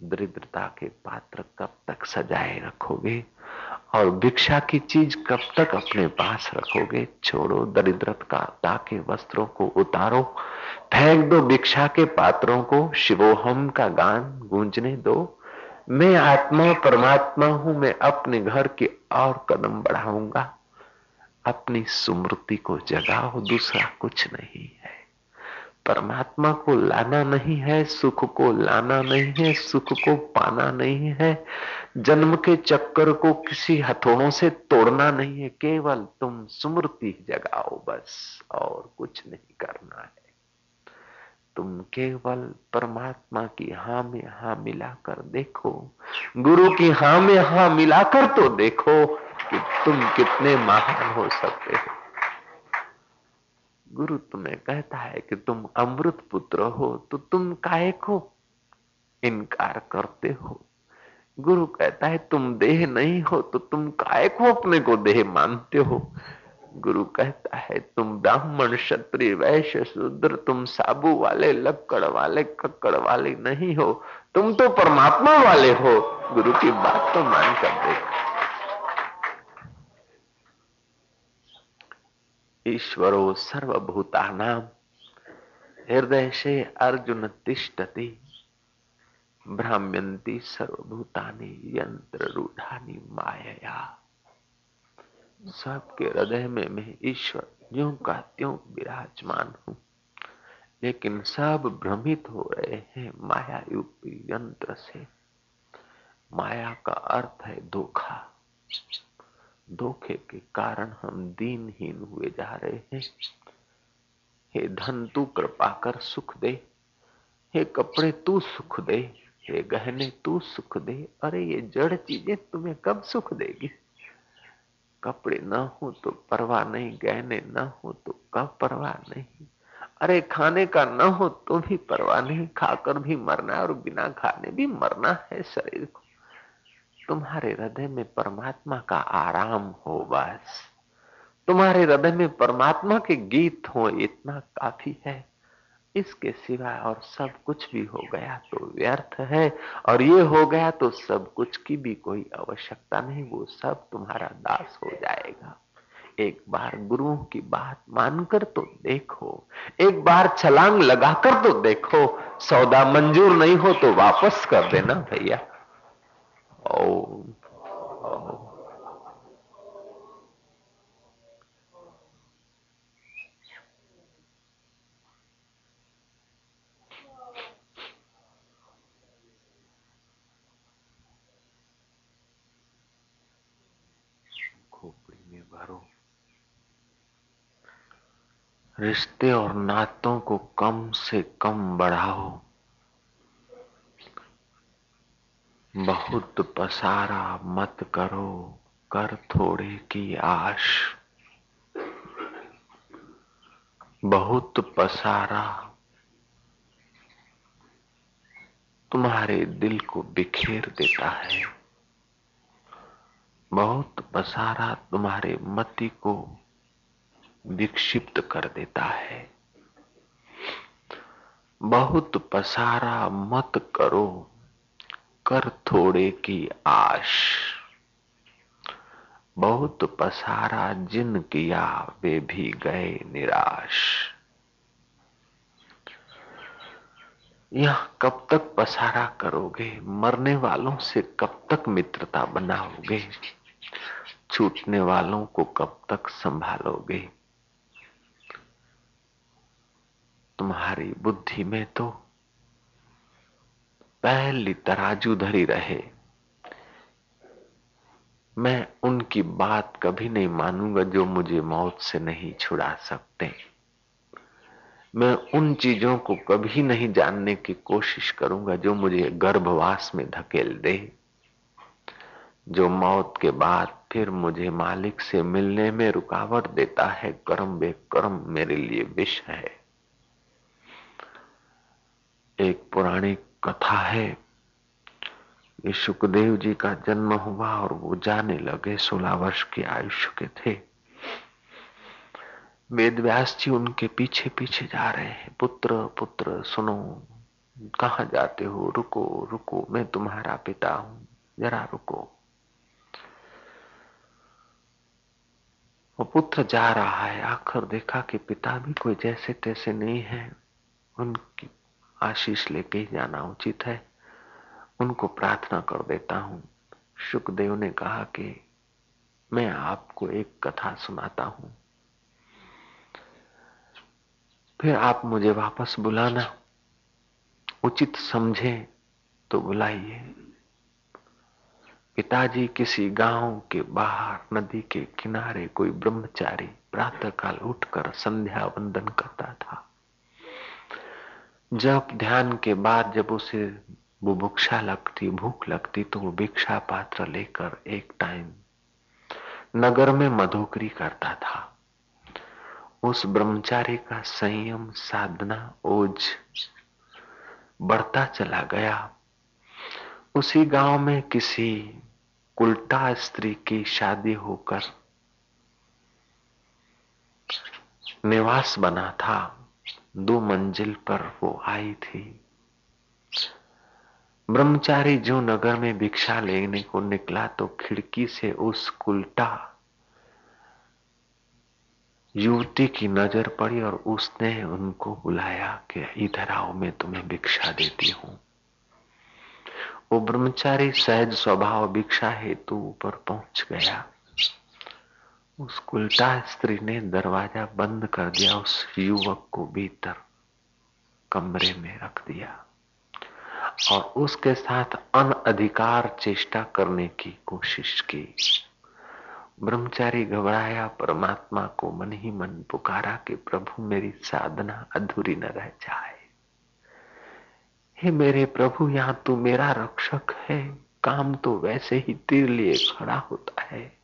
दरिद्रता के पात्र कब तक सजाए रखोगे? और भिक्षा की चीज़ कब तक अपने पास रखोगे? छोड़ो दरिद्रता के वस्त्रों को उतारो, फेंक दो भिक्षा के पात्रों को, शिवोहम का गान गूंजने दो। मैं आत्मा, परमात्मा हूँ, मैं अपने घर के और कदम बढ़ाऊँगा। अपनी स्मृति को जगाओ, दूसरा कुछ नहीं है। परमात्मा को लाना नहीं है, सुख को लाना नहीं है, सुख को पाना नहीं है, जन्म के चक्कर को किसी हथौड़ों से तोड़ना नहीं है, केवल तुम स्मृति जगाओ बस, और कुछ नहीं करना है। तुम केवल परमात्मा की हा में हा मिलाकर देखो, गुरु की हा में हा मिलाकर तो देखो कि तुम कितने महान हो सकते हो। गुरु तुम्हें कहता है कि तुम अमृत पुत्र हो तो तुम काय को इनकार करते हो। गुरु कहता है, तुम देह नहीं हो तो तुम काय को अपने को देह मानते हो। गुरु कहता है, तुम ब्राह्मण, क्षत्रिय, वैश्य, शूद्र, तुम साबु वाले, लक्कड़ वाले, कक्कड़ वाले नहीं हो, तुम तो परमात्मा वाले हो। गुरु की बात तो मान कर देखो। ईश्वरो सर्वभूतानाम। हृदय से अर्जुन तिष्ठति। भ्राम्यंती सर्वभूतानि यंत्र रूढ़ानी माया सबके हृदय में मैं ईश्वर, ज्यो का त्यों विराजमान हूँ। लेकिन सब भ्रमित हो रहे हैं माया युक्त यंत्र से। माया का अर्थ है धोखा। धोखे के कारण हम दीनहीन हुए जा रहे हैं। हे धन, तू कृपा कर सुख दे। हे कपड़े, तू सुख दे। हे गहने, तू सुख दे। अरे, ये जड़ चीज़ें तुम्हें कब सुख देगी? कपड़े न हो तो परवाह नहीं, गहने न हो तो कब परवाह नहीं। अरे, खाने का न हो तो भी परवाह नहीं। खाकर भी मरना है और बिना खाने भी मरना है शरीर को। तुम्हारे हृदय में परमात्मा का आराम हो बस। तुम्हारे हृदय में परमात्मा के गीत हो, इतना काफ़ी है। इसके सिवा और सब कुछ भी हो गया तो व्यर्थ है, और ये हो गया तो सब कुछ की भी कोई आवश्यकता नहीं, वो सब तुम्हारा दास हो जाएगा। एक बार गुरुओं की बात मानकर तो देखो, एक बार छलांग लगाकर तो देखो, सौदा मंजूर नहीं हो तो वापस कर देना भैया। ओम खोपड़ी में भरो रिश्ते और नातों को कम से कम बढ़ाओ। बहुत पसारा मत करो, कर थोड़े की आश। बहुत पसारा। तुम्हारे दिल को बिखेर देता है। बहुत पसारा तुम्हारे मति को विक्षिप्त कर देता है। बहुत पसारा मत करो कर थोड़े की आश। बहुत पसारा जिन किया वे भी गए निराश। यह कब तक पसारा करोगे? मरने वालों से कब तक मित्रता बनाओगे? छूटने वालों को कब तक संभालोगे? तुम्हारी बुद्धि में तो पहली तराजू धरी रहे। मैं उनकी बात कभी नहीं मानूँगा जो मुझे मौत से नहीं छुड़ा सकते। मैं उन चीज़ों को कभी नहीं जानने की कोशिश करूँगा जो मुझे गर्भवास में धकेल दे। जो मौत के बाद फिर मुझे मालिक से मिलने में रुकावट देता है, कर्म बेकर्म मेरे लिए विष है। एक पुरानी कथा है। ये सुखदेव जी का जन्म हुआ और वो जाने लगे सोलह वर्ष के आयुष्य के थे। वेद व्यास जी उनके पीछे पीछे जा रहे हैं। पुत्र पुत्र, सुनो, कहा जाते हो? रुको रुको, मैं तुम्हारा पिता हूँ। जरा रुको। वो पुत्र जा रहा है। आखिर देखा कि पिता भी कोई जैसे तैसे नहीं है। उनकी आशीष लेके ही जाना उचित है। उनको प्रार्थना कर देता हूँ। सुखदेव ने कहा कि मैं आपको एक कथा सुनाता हूँ। फिर आप मुझे वापस बुलाना। उचित समझे तो बुलाइए। पिताजी किसी गाँव के बाहर, नदी के किनारे कोई ब्रह्मचारी प्रातःकाल उठकर संध्या वंदन करता था। जब ध्यान के बाद जब उसे बुभुक्षा लगती, भूख लगती तो भिक्षा पात्र लेकर एक टाइम नगर में मधोकरी करता था। उस ब्रह्मचारी का संयम, साधना ओज बढ़ता चला गया। उसी गाँव में किसी उल्टा स्त्री की शादी होकर निवास बना था। दो मंजिल पर वो आई थी। ब्रह्मचारी जो नगर में भिक्षा लेने को निकला तो खिड़की से उस उल्टा युवती की नज़र पड़ी और उसने उनको बुलाया कि इधर आओ, मैं तुम्हें भिक्षा देती हूँ। वो ब्रह्मचारी सहज स्वभाव भिक्षा हेतु ऊपर पहुँच गया। उस उल्टा स्त्री ने दरवाज़ा बंद कर दिया, उस युवक को भीतर कमरे में रख दिया और उसके साथ अन अधिकार चेष्टा करने की कोशिश की। ब्रह्मचारी घबराया, परमात्मा को मन ही मन पुकारा कि, प्रभु, मेरी साधना अधूरी न रह जाए। हे मेरे प्रभु, यहाँ तू मेरा रक्षक है। काम तो वैसे ही तीर लिए खड़ा होता है।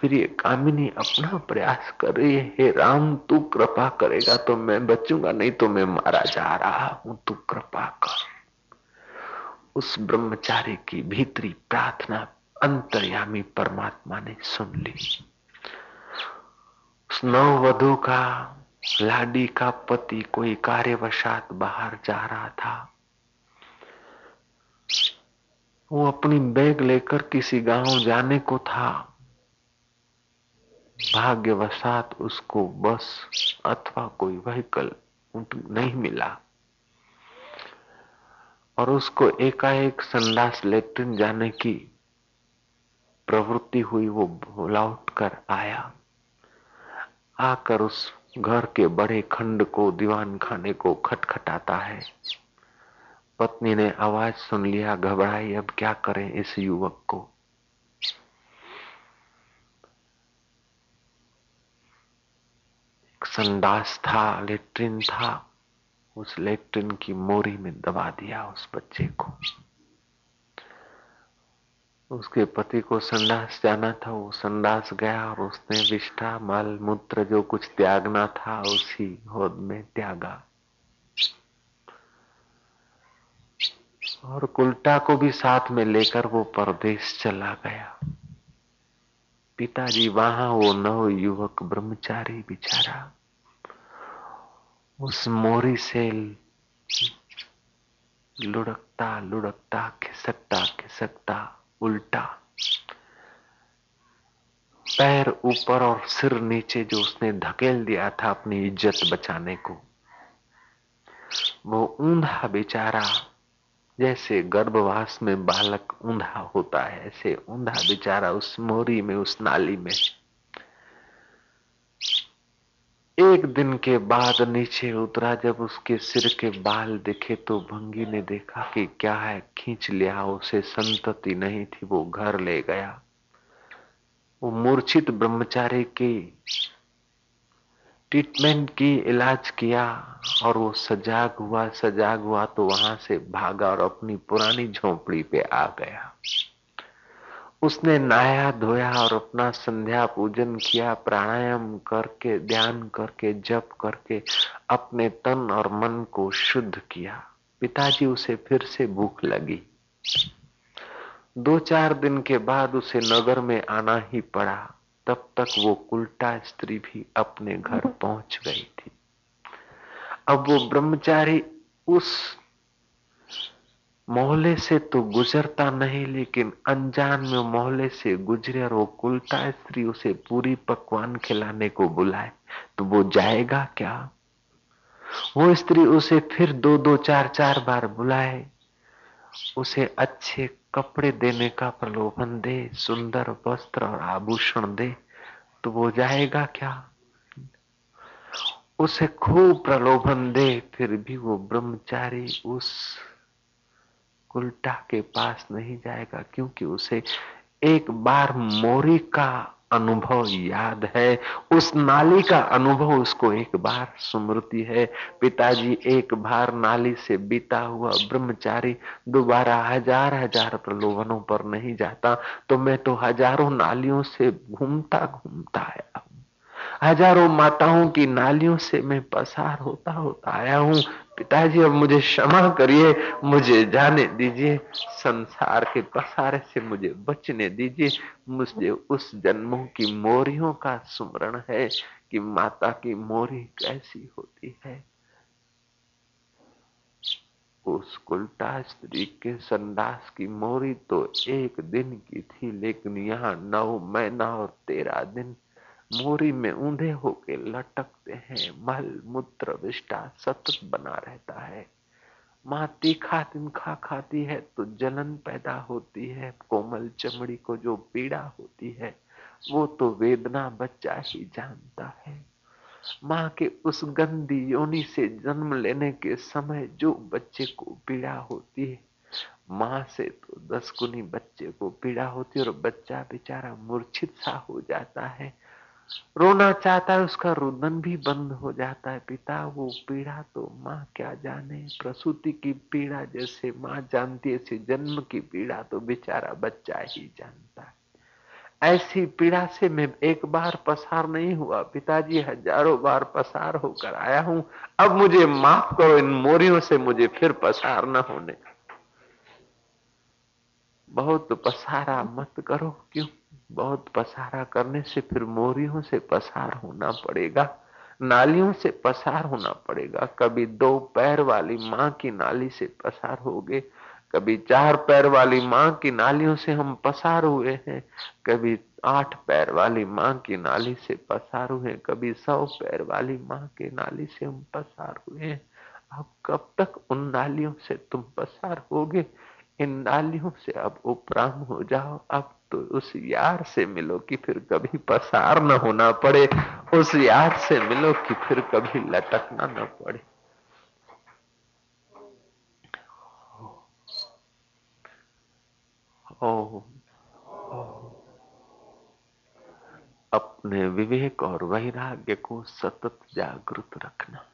फिर ये कामिनी, अपना प्रयास कर। रही है हे राम, तू कृपा करेगा तो मैं बचूँगा, नहीं तो मैं मारा जा रहा हूँ। तू कृपा कर। उस ब्रह्मचारी की भीतरी प्रार्थना अंतर्यामी परमात्मा ने सुन ली। उस नववधु का, लाडी का पति कोई कार्यवशात बाहर जा रहा था। वो अपनी बैग लेकर किसी गाँव जाने को था। भाग्यवशात उसको बस अथवा कोई व्हीकल नहीं मिला। और उसको एकाएक संडास लेट्रिन जाने की प्रवृत्ति हुई, वो लौट कर आया। आकर उस घर के बड़े खंड को, दीवान खाने को खटखटाता है। पत्नी ने आवाज़ सुन लिया, घबराई, अब क्या करें इस युवक को? संडास था, लेट्रिन था, उस लेट्रिन की मोरी में दबा दिया उस बच्चे को। उसके पति को संडास जाना था, वो संडास गया और उसने विष्ठा, माल, मूत्र, जो कुछ त्यागना था, उसी होद में त्यागा। और कुल्टा को भी साथ में लेकर वो परदेश चला गया। पिताजी, वहाँ वो नव युवक ब्रह्मचारी बिचारा, उस मोरी से लुढ़कता लुढ़कता, खिसकता खिसकता, उल्टा। पैर ऊपर और सिर नीचे जो उसने धकेल दिया था अपनी इज़्ज़त बचाने को, वो ऊंधा बेचारा जैसे गर्भवास में बालक ऊंधा होता है, ऐसे ऊंधा बेचारा उस मोरी में, उस नाली में। एक दिन के बाद नीचे उतरा, जब उसके सिर के बाल दिखे तो भंगी ने देखा कि क्या है, खींच लिया, उसे संतति नहीं थी, वो घर ले गया। वो मूर्छित ब्रह्मचारी की ट्रीटमेंट की इलाज किया और वो सजाग हुआ सजाग हुआ तो वहाँ से भागा और अपनी पुरानी झोपड़ी पे आ गया। उसने नहाया, धोया और अपना संध्या पूजन किया, प्राणायाम करके, ध्यान करके, जप करके अपने तन और मन को शुद्ध किया। पिताजी उसे फिर से भूख लगी। दो चार दिन के बाद उसे नगर में आना ही पड़ा। तब तक वो उल्टा स्त्री भी अपने घर पहुँच गई थी। अब वो ब्रह्मचारी उस मोहल्ले से तो गुजरता नहीं, लेकिन अनजान में मोहल्ले से गुजरे और वो कुलटा स्त्री उसे पूरी पकवान खिलाने को बुलाए। तो वो जाएगा क्या? वो स्त्री उसे फिर दो दो चार चार बार बुलाए। उसे अच्छे कपड़े देने का प्रलोभन दे, सुंदर वस्त्र और आभूषण दे तो वो जाएगा क्या? उसे खूब प्रलोभन दे, फिर भी वो ब्रह्मचारी उस उल्टा के पास नहीं जाएगा, क्योंकि उसे एक बार मोरी का अनुभव याद है। उस नाली का अनुभव उसको एक बार स्मृति है। पिताजी एक बार नाली से बीता हुआ ब्रह्मचारी दोबारा हज़ार हज़ार प्रलोभनों पर नहीं जाता। तो मैं तो हज़ारों नालियों से घूमता घूमता आया हज़ारों माताओं की नालियों से मैं पसार होता होता आया हूँ। पिताजी, अब मुझे क्षमा करिए, मुझे जाने दीजिए, संसार के पसारे से मुझे बचने दीजिए। मुझे उस जन्मों की मोरियों का स्मरण है कि माता की मोरी कैसी होती है। उस उल्टा स्त्री के संदास की मोरी तो एक दिन की थी, लेकिन यहाँ नौ महीना और तेरह दिन मोरी में ऊंधे होके लटकते हैं। मल मूत्र विष्टा सतत बना रहता है। माँ तीखा तिनखा खाती है तो जलन पैदा होती है। कोमल चमड़ी को जो पीड़ा होती है, वो तो वेदना बच्चा ही जानता है। माँ के उस गंदी योनि से जन्म लेने के समय जो बच्चे को पीड़ा होती है, माँ से तो दस गुनी बच्चे को पीड़ा होती है और बच्चा बेचारा मूर्छित सा हो जाता है। रोना चाहता है, उसका रुदन भी बंद हो जाता है। पिता, वो पीड़ा तो माँ क्या जाने? प्रसूति की पीड़ा जैसे माँ जानती है जन्म की पीड़ा तो बेचारा बच्चा ही जानता है। ऐसी पीड़ा से मैं एक बार पसार नहीं हुआ। पिताजी हज़ारों बार पसार होकर आया हूँ। अब मुझे माफ़ करो, इन मोरियों से मुझे फिर पसार न होने। बहुत पसारा मत करो, क्यों? बहुत पसारा करने से फिर मोरियों से पसार होना पड़ेगा, नालियों से पसार होना पड़ेगा। कभी दो पैर वाली माँ की नाली से पसार हो गए कभी चार पैर वाली माँ की नालियों से हम पसार हुए हैं, कभी आठ पैर वाली माँ की नाली से पसार हुए कभी सौ पैर वाली माँ की नाली से हम पसार हुए हैं। अब कब तक उन नालियों से तुम पसार होगे? इन नालियों से अब उपराम हो जाओ। अब तो उस यार से मिलो कि फिर कभी पसार न होना पड़े। उस यार से मिलो कि फिर कभी लटकना न पड़े। ओ, अपने विवेक और वैराग्य को सतत जागृत रखना।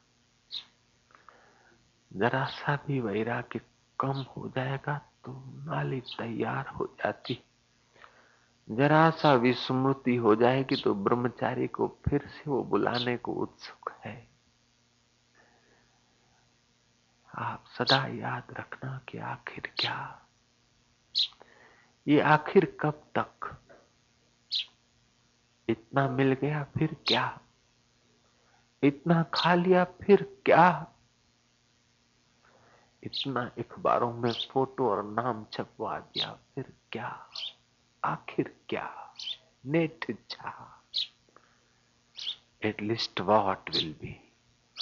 जरा सा भी वैराग्य कम हो जाएगा तो नाली तैयार हो जाती। जरा सा विस्मृति हो जाएगी तो ब्रह्मचारी को फिर से वो बुलाने को उत्सुक है। आप सदा याद रखना कि आखिर क्या। ये आखिर कब तक? इतना मिल गया फिर क्या? इतना खा लिया फिर क्या? इतना अखबारों में फ़ोटो और नाम छपवा दिया, फिर क्या? आखिर क्या? नेट जा एटलीस्ट वॉट विल बी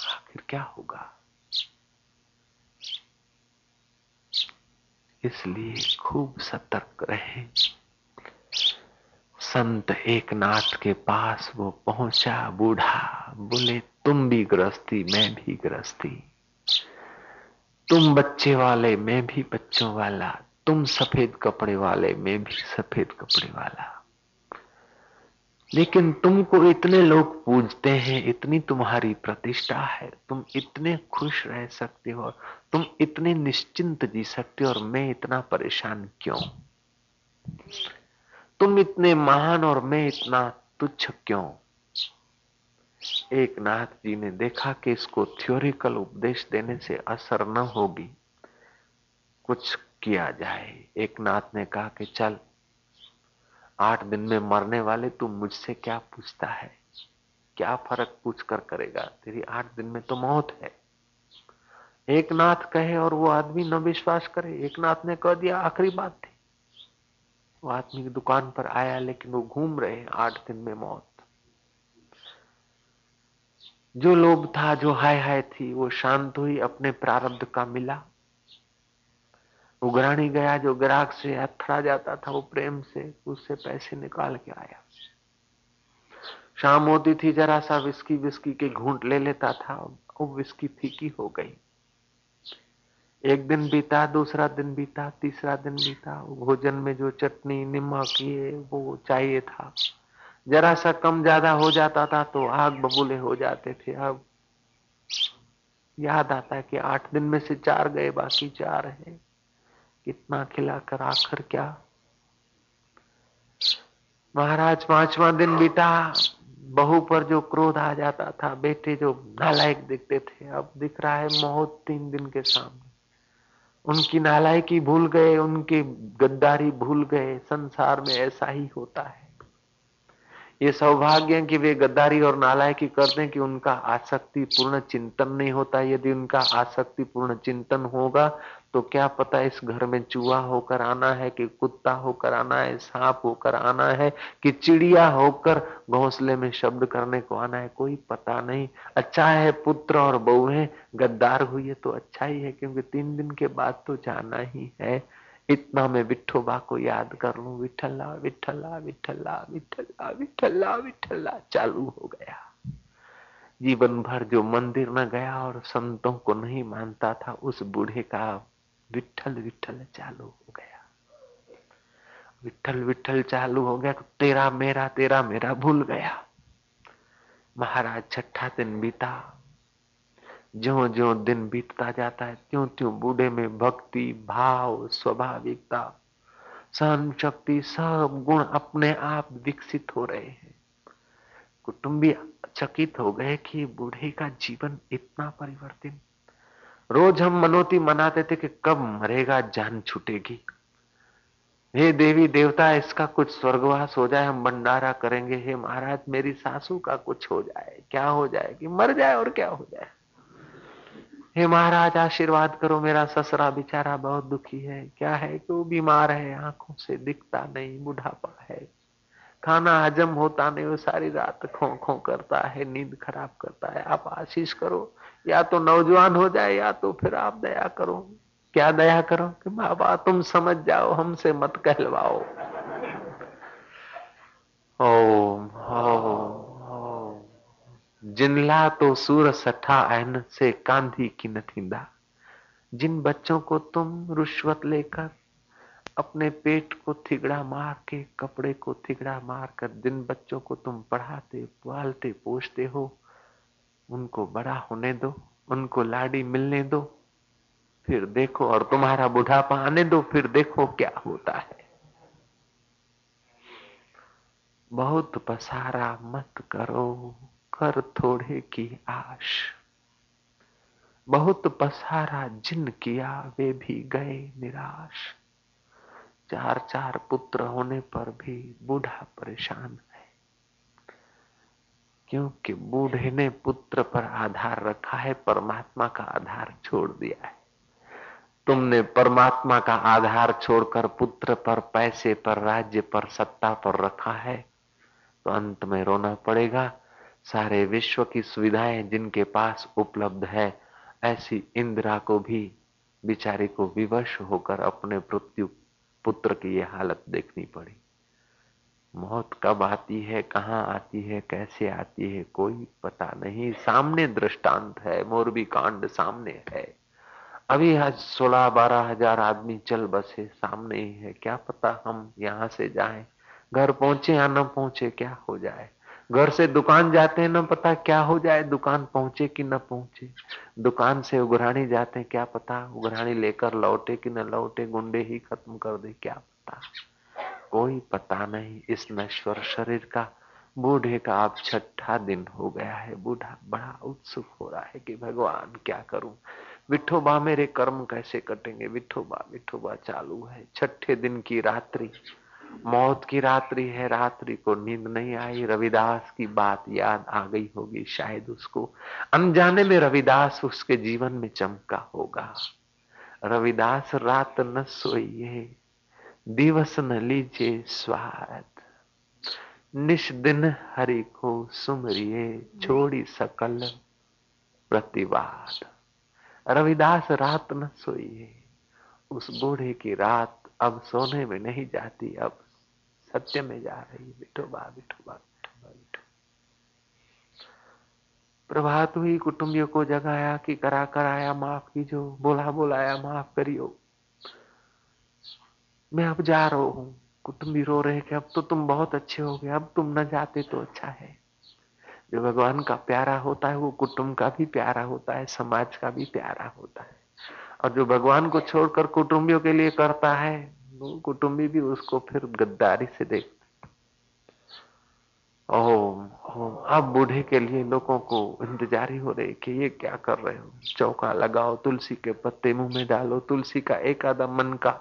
आखिर क्या होगा? इसलिए खूब सतर्क रहे। संत एक नाथ के पास वो पहुँचा बूढ़ा। बोले, तुम भी ग्रस्ती, मैं भी ग्रस्ती। तुम बच्चे वाले, मैं भी बच्चों वाला। तुम सफ़ेद कपड़े वाले, मैं भी सफ़ेद कपड़े वाला। लेकिन तुमको इतने लोग पूजते हैं, इतनी तुम्हारी प्रतिष्ठा है। तुम इतने खुश रह सकते हो, तुम इतने निश्चिंत जी सकते हो, और मैं इतना परेशान क्यों? तुम इतने महान और मैं इतना तुच्छ क्यों? एक नाथ जी ने देखा कि इसको थ्योरिकल उपदेश देने से असर न होगी। कुछ किया जाए। एक नाथ ने कहा कि चल, आठ दिन में मरने वाले तू मुझसे क्या पूछता है? क्या फ़र्क पूछ कर करेगा? तेरी आठ दिन में तो मौत है। एक नाथ कहे और वो आदमी न विश्वास करे। एक नाथ ने कह दिया, आखिरी बात थी। वो आदमी की दुकान पर आया, लेकिन वो घूम रहे आठ दिन में मौत। जो लोभ था, जो हाय हाय थी, वो शांत हुई, अपने प्रारब्ध का मिला। उगरानी गया, जो ग्राहक से अथड़ा जाता था, वो प्रेम से उससे पैसे निकाल के आया। शाम होती थी, जरा सा विस्की विस्की के घूंट ले लेता था वो विस्की फीकी हो गई। एक दिन बीता, दूसरा दिन बीता, तीसरा दिन बीता, भोजन में जो चटनी नमक ये वो चाहिए था। जरा सा कम ज़्यादा हो जाता था तो आग बबूले हो जाते थे। अब याद आता है कि आठ दिन में से चार गए, बाकी चार है। कितना खिलाकर, आखिर क्या? महाराज, पांचवा दिन बीता। बहू पर जो क्रोध आ जाता था, बेटे जो नालायक दिखते थे, अब दिख रहा है मौत तीन दिन के सामने। उनकी नालायकी भूल गए, उनकी गद्दारी भूल गए, संसार में ऐसा ही होता है। ये सौभाग्य कि वे गद्दारी और नालायकी करते हैं कि उनका आसक्ति पूर्ण चिंतन नहीं होता। यदि उनका आसक्ति पूर्ण चिंतन होगा तो क्या पता इस घर में चूहा होकर आना है, कि कुत्ता होकर आना है, सांप होकर आना है, कि चिड़िया होकर घोंसले में शब्द करने को आना है, कोई पता नहीं। अच्छा है पुत्र और बहुएँ, गद्दार हुई है तो अच्छा ही है, क्योंकि तीन दिन के बाद तो जाना ही है। इतना मैं विठोबा को याद कर। लू विठला विठला विठला विठला विठला विठला, चालू हो गया। जीवन भर जो मंदिर में गया और संतों को नहीं मानता था, उस बूढ़े का विठल विठल चालू हो गया। विठल विठल चालू हो गया तो तेरा मेरा तेरा मेरा भूल गया। महाराज छठा दिन बीता जो जो दिन बीतता जाता है त्यों त्यों बूढ़े में भक्ति, भाव, स्वाभाविकता सहन शक्ति सब गुण अपने आप विकसित हो रहे हैं। कुटुंबी चकित हो गए कि बूढ़े का जीवन इतना परिवर्तित। रोज हम मनोती मनाते थे कि कब मरेगा, जान छूटेगी। हे देवी देवता, इसका कुछ स्वर्गवास हो जाए, हम भंडारा करेंगे। हे महाराज, मेरी सासू का कुछ हो जाए, क्या हो जाएगी मर जाए और क्या हो जाए? हे महाराज, आशीर्वाद करो मेरा ससरा बेचारा बहुत दुखी है। क्या है कि वो बीमार है, आँखों से दिखता नहीं, बुढ़ापा है। खाना हजम होता नहीं, वो सारी रात खो खो करता है, नींद खराब करता है। आप आशीष करो, या तो नौजवान हो जाए, या तो फिर आप दया करो। क्या दया करो कि बाबा तुम समझ जाओ, हमसे मत कहलवाओ। ओम ओम। जिनला तो सूर सठा ऐन से कांधी की न थींदा। जिन बच्चों को तुम रुश्वत लेकर, अपने पेट को थिगड़ा मार के, कपड़े को थिगड़ा मार कर, जिन बच्चों को तुम पढ़ाते, पालते, पोषते हो, उनको बड़ा होने दो, उनको लाडी मिलने दो, फिर देखो और तुम्हारा बुढ़ापा आने दो, फिर देखो क्या होता है। बहुत पसारा मत करो। कर थोड़े की आश। बहुत पसारा जिन किया, वे भी गए निराश। चार चार पुत्र होने पर भी बूढ़ा परेशान है। क्योंकि बूढ़े ने पुत्र पर आधार रखा है, परमात्मा का आधार छोड़ दिया है। तुमने परमात्मा का आधार छोड़कर पुत्र पर, पैसे पर, राज्य पर, सत्ता पर रखा है तो अंत में रोना पड़ेगा। सारे विश्व की सुविधाएँ जिनके पास उपलब्ध है, ऐसी इंदिरा को भी, बिचारी को विवश होकर अपने मृत्यु पुत्र की यह हालत देखनी पड़ी। मौत कब आती है, कहाँ आती है, कैसे आती है, कोई पता नहीं। सामने दृष्टांत है, मोरबी कांड सामने है। अभी आज सोलह बारह हज़ार आदमी चल बसे, सामने ही है। क्या पता हम यहाँ से जाएँ, घर पहुँचे या न पहुँचे, क्या हो जाए। घर से दुकान जाते हैं, ना पता क्या हो जाए, दुकान पहुँचे कि न पहुँचे। दुकान से उघराणी जाते हैं, क्या पता? उघराणी लेकर लौटे कि न लौटे, गुंडे ही खत्म कर दे, क्या पता? कोई पता नहीं, इस नश्वर शरीर का, बूढ़े का अब छठा दिन हो गया है। बूढ़ा, बड़ा उत्सुक हो रहा है कि भगवान क्या करूँ? विठोबा मेरे कर्म कैसे कटेंगे? विठोबा विठोबा चालू है। छठे दिन की रात्रि मौत की रात्रि है, रात्रि को नींद नहीं आई, रविदास की बात याद आ गई होगी, शायद उसको अनजाने में रविदास उसके जीवन में चमका होगा। रविदास रात न सोइए, दिवस न लीजिए स्वाद। निश दिन हरि को सुमरिए, छोड़ी सकल प्रतिवाद। रविदास रात न सोइए, उस बूढ़े की रात अब सोने में नहीं जाती, अब सत्य में जा रही विठोबा विठोबा विठोबा विठो प्रभात हुई कुटुंबियों को जगाया कि करा, कराया, माफ़ कीजो बोला, बोलाया, माफ़ करियो। मैं अब जा रहा हूँ। कुटुंबी रो रहे कि अब तो तुम बहुत अच्छे हो गए, अब तुम न जाते तो अच्छा है। जो भगवान का प्यारा होता है, वो कुटुंब का भी प्यारा होता है, समाज का भी प्यारा होता है। और जो भगवान को छोड़कर कुटुंबियों के लिए करता है, वो कुटुंबी भी उसको फिर गद्दारी से देखते ओम ओम। अब बूढ़े के लिए लोगों को इंतजारी हो रही कि ये क्या कर रहे हो? चौका लगाओ, तुलसी के पत्ते मुँह में डालो, तुलसी का एक आधा मन का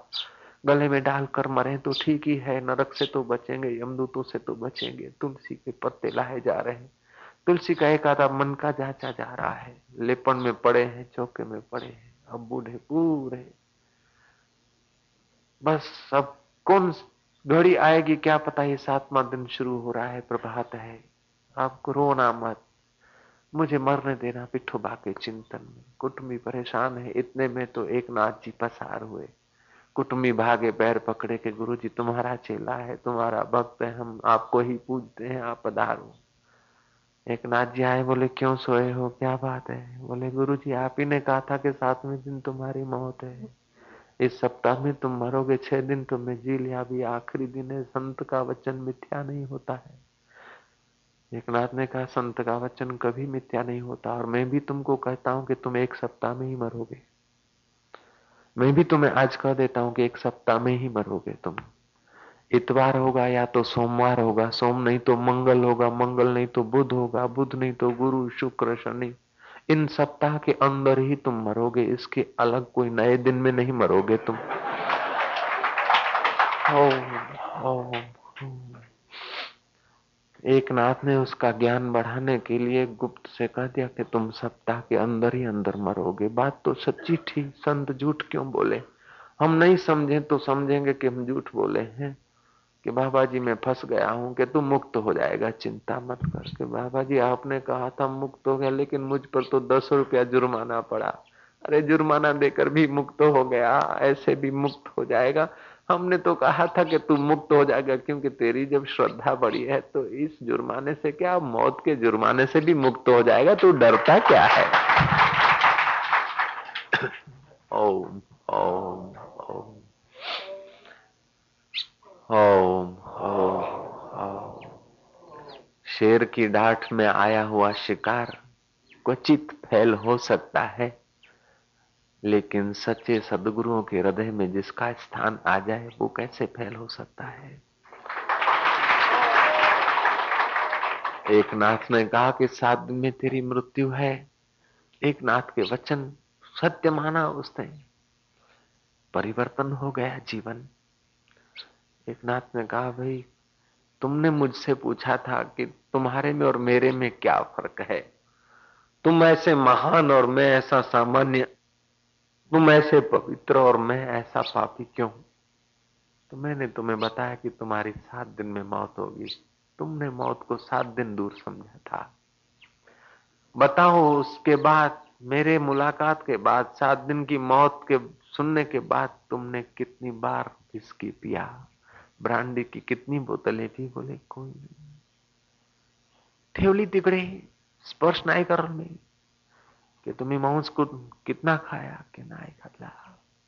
गले में डालकर मरे तो ठीक ही है, नरक से तो बचेंगे, यमदूतों से तो बचेंगे, तुलसी के पत्ते लाए जा रहे हैं। तुलसी का एक आधा मन का जांचा जा रहा है, लेपन में पड़े हैं, चौके में पड़े हैं। अब बूढ़े, पूरे। बस अब कौन घड़ी आएगी, क्या पता ये सातवा दिन शुरू हो रहा है, प्रभात है। आपको रोना मत। मुझे मरने देना, पिट्ठू बाके चिंतन में। कुटुंबी परेशान है, इतने में तो एक नाथ जी पसार हुए। कुटुंबी भागे पैर पकड़े के गुरु जी तुम्हारा चेला है, तुम्हारा भक्त है, हम आपको ही पूजते हैं, आप पधारो। एक नाथ जी आए, बोले, क्यों सोए हो? क्या बात है? बोले गुरु जी आप ही ने कहा था कि सातवें दिन तुम्हारी मौत है। इस सप्ताह में तुम मरोगे, छह दिन तुम्हें जी लिया, अभी आखिरी दिन है। संत का वचन मिथ्या नहीं होता है। एक नाथ ने कहा, संत का वचन कभी मिथ्या नहीं होता, और मैं भी तुमको कहता हूँ कि तुम एक सप्ताह में ही मरोगे। मैं भी तुम्हें आज कह देता हूँ कि एक सप्ताह में ही मरोगे तुम। इतवार होगा या तो सोमवार होगा सोम नहीं तो मंगल होगा मंगल नहीं तो बुध होगा बुध नहीं तो गुरु शुक्र शनि। इन सप्ताह के अंदर ही तुम मरोगे इसके अलग कोई नए दिन में नहीं मरोगे तुम। ओ, ओ, एक नाथ ने उसका ज्ञान बढ़ाने के लिए गुप्त से कह दिया कि तुम सप्ताह के अंदर ही अंदर मरोगे। बात तो सच्ची थी संत झूठ क्यों बोले? हम नहीं समझे तो समझेंगे कि हम झूठ बोले हैं। कि बाबा जी मैं फंस गया हूँ कि तू मुक्त हो जाएगा, चिंता मत कर। के बाबा जी, आपने कहा था मुक्त हो गया, लेकिन मुझ पर तो दस रुपया जुर्माना पड़ा। अरे, जुर्माना देकर भी मुक्त हो गया, ऐसे भी मुक्त हो जाएगा। हमने तो कहा था कि तू मुक्त हो जाएगा, क्योंकि तेरी जब श्रद्धा बड़ी है तो इस जुर्माने से क्या, मौत के जुर्माने से भी मुक्त हो जाएगा? तू डरता क्या है? ओम ओम ओम। ओम ओम ओम। शेर की डांट में आया हुआ शिकार क्वचित फैल हो सकता है, लेकिन सच्चे सदगुरुओं के हृदय में जिसका स्थान आ जाए, वो कैसे फैल हो सकता है? एक नाथ ने कहा कि दिन में तेरी मृत्यु है। एक नाथ के वचन सत्य माना उसने। परिवर्तन हो गया जीवन। एक नाथ ने कहा, भाई, तुमने मुझसे पूछा था कि तुम्हारे में और मेरे में क्या फ़र्क है? तुम ऐसे महान और मैं ऐसा सामान्य, तुम ऐसे पवित्र और मैं ऐसा पापी क्यों तो मैंने तुम्हें बताया कि तुम्हारी सात दिन में मौत होगी। तुमने मौत को सात दिन दूर समझा था। बताओ, उसके बाद, मेरे मुलाकात के बाद, सात दिन की मौत के सुनने के बाद तुमने कितनी बार इसकी पिया? ब्रांडी की कितनी बोतलें थी बोले, कोई नहीं। ठेवली तिकडे स्पर्श नाही कर मी की तुम्ही मांस कितना खाया, की नाही खातला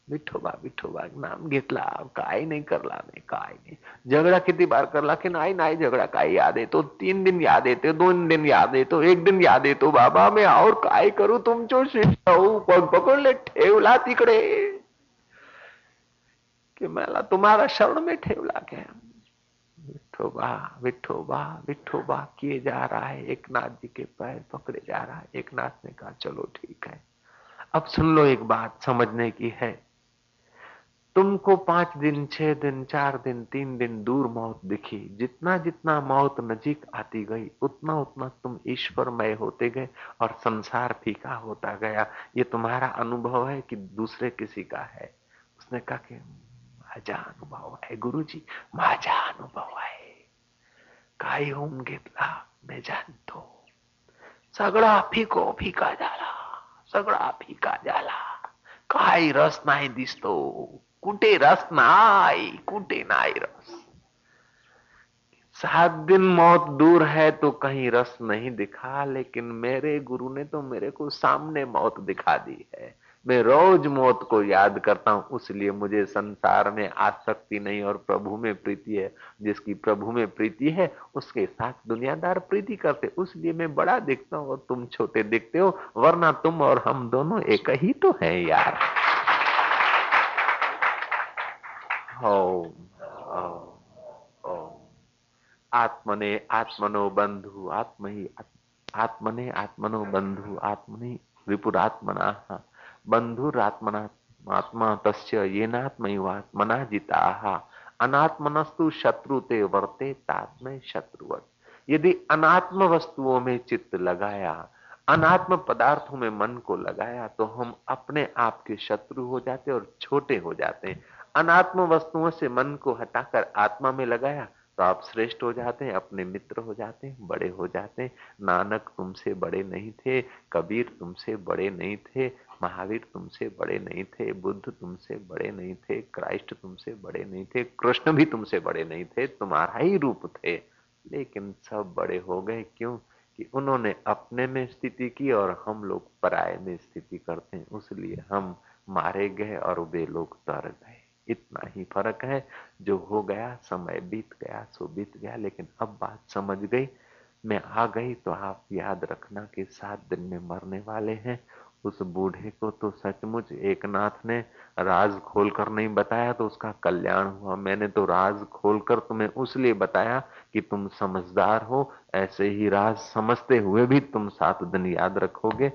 विठोबा विठोबा नाम घेतला काय नाही करला मी काय नाही। झगडा किती बार करला, की नाही नाही झगडा काय याद येतो तीन दिन याद येते दोन दिन याद येतो एक दिन याद येतो बाबा मी और काय करू तुमचो शिष्य पकडले ठेवला तिकडे कि मला तुम्हारा शरण में ठेवला क्या विठोबा विठोबा विठोबा किए जा रहा है। एक नाथ जी के पैर पकड़े जा रहा है। एक नाथ ने कहा, चलो ठीक है। अब सुन लो एक बात समझने की है। तुमको पाँच दिन, छह दिन, चार दिन, तीन दिन दूर मौत दिखी। जितना जितना मौत नजीक आती गई, उतना उतना तुम ईश्वरमय होते गए और संसार फीका होता गया। ये तुम्हारा अनुभव है कि दूसरे किसी का है? उसने कहा कि माझा अनुभव आहे गुरुजी माझा अनुभव आहे काय होऊन घेतला मी जाणतो सगळा फिको फिका झाला सगळा फिका झाला काई रस नाही दिसतो, कुठे रस नाय कुठे नाय रस। सात दिन मौत दूर है तो कहीं रस नहीं दिखा, लेकिन मेरे गुरु ने तो मेरे को सामने मौत दिखा दी है। मैं रोज मौत को याद करता हूँ, उसलिए मुझे संसार में आसक्ति नहीं और प्रभु में प्रीति है। जिसकी प्रभु में प्रीति है, उसके साथ दुनियादार प्रीति करते। उसलिए मैं बड़ा दिखता हूँ और तुम छोटे दिखते हो, वरना तुम और हम दोनों एक ही तो है यार। आत्मने आत्मनो बंधु आत्म ही आत्मने आत्मनो बंधु, आत्मनि विपुरात्मना। बंधुरात्मना आत्मा तस्य जिता। अनात्मनस्तु शत्रु ते वर्ते तात्मय शत्रुवत। यदि अनात्म वस्तुओं में चित्त लगाया, अनात्म पदार्थों में मन को लगाया तो हम अपने आप के शत्रु हो जाते और छोटे हो जाते हैं। अनात्म वस्तुओं से मन को हटाकर आत्मा में लगाया आप श्रेष्ठ हो जाते हैं, अपने मित्र हो जाते हैं, बड़े हो जाते हैं। नानक तुमसे बड़े नहीं थे, कबीर तुमसे बड़े नहीं थे, महावीर तुमसे बड़े नहीं थे, बुद्ध तुमसे बड़े नहीं थे, क्राइस्ट तुमसे बड़े नहीं थे, कृष्ण भी तुमसे बड़े नहीं थे, तुम्हारा ही रूप थे। लेकिन सब बड़े हो गए, क्यों? कि उन्होंने अपने में स्थिति की और हम लोग पराये में स्थिति करते हैं, उसलिए हम मारे गए और वे लोग तर गए। इतना ही फ़र्क है। जो हो गया, समय बीत गया, सो बीत गया, लेकिन अब बात समझ गई। मैं आ गई तो आप याद रखना कि सात दिन में मरने वाले हैं। उस बूढ़े को तो सचमुच एक नाथ ने राज खोलकर नहीं बताया तो उसका कल्याण हुआ। मैंने तो राज खोलकर तुम्हें उसलिए बताया कि तुम समझदार हो। ऐसे ही राज समझते हुए भी तुम सात दिन याद रखोगे।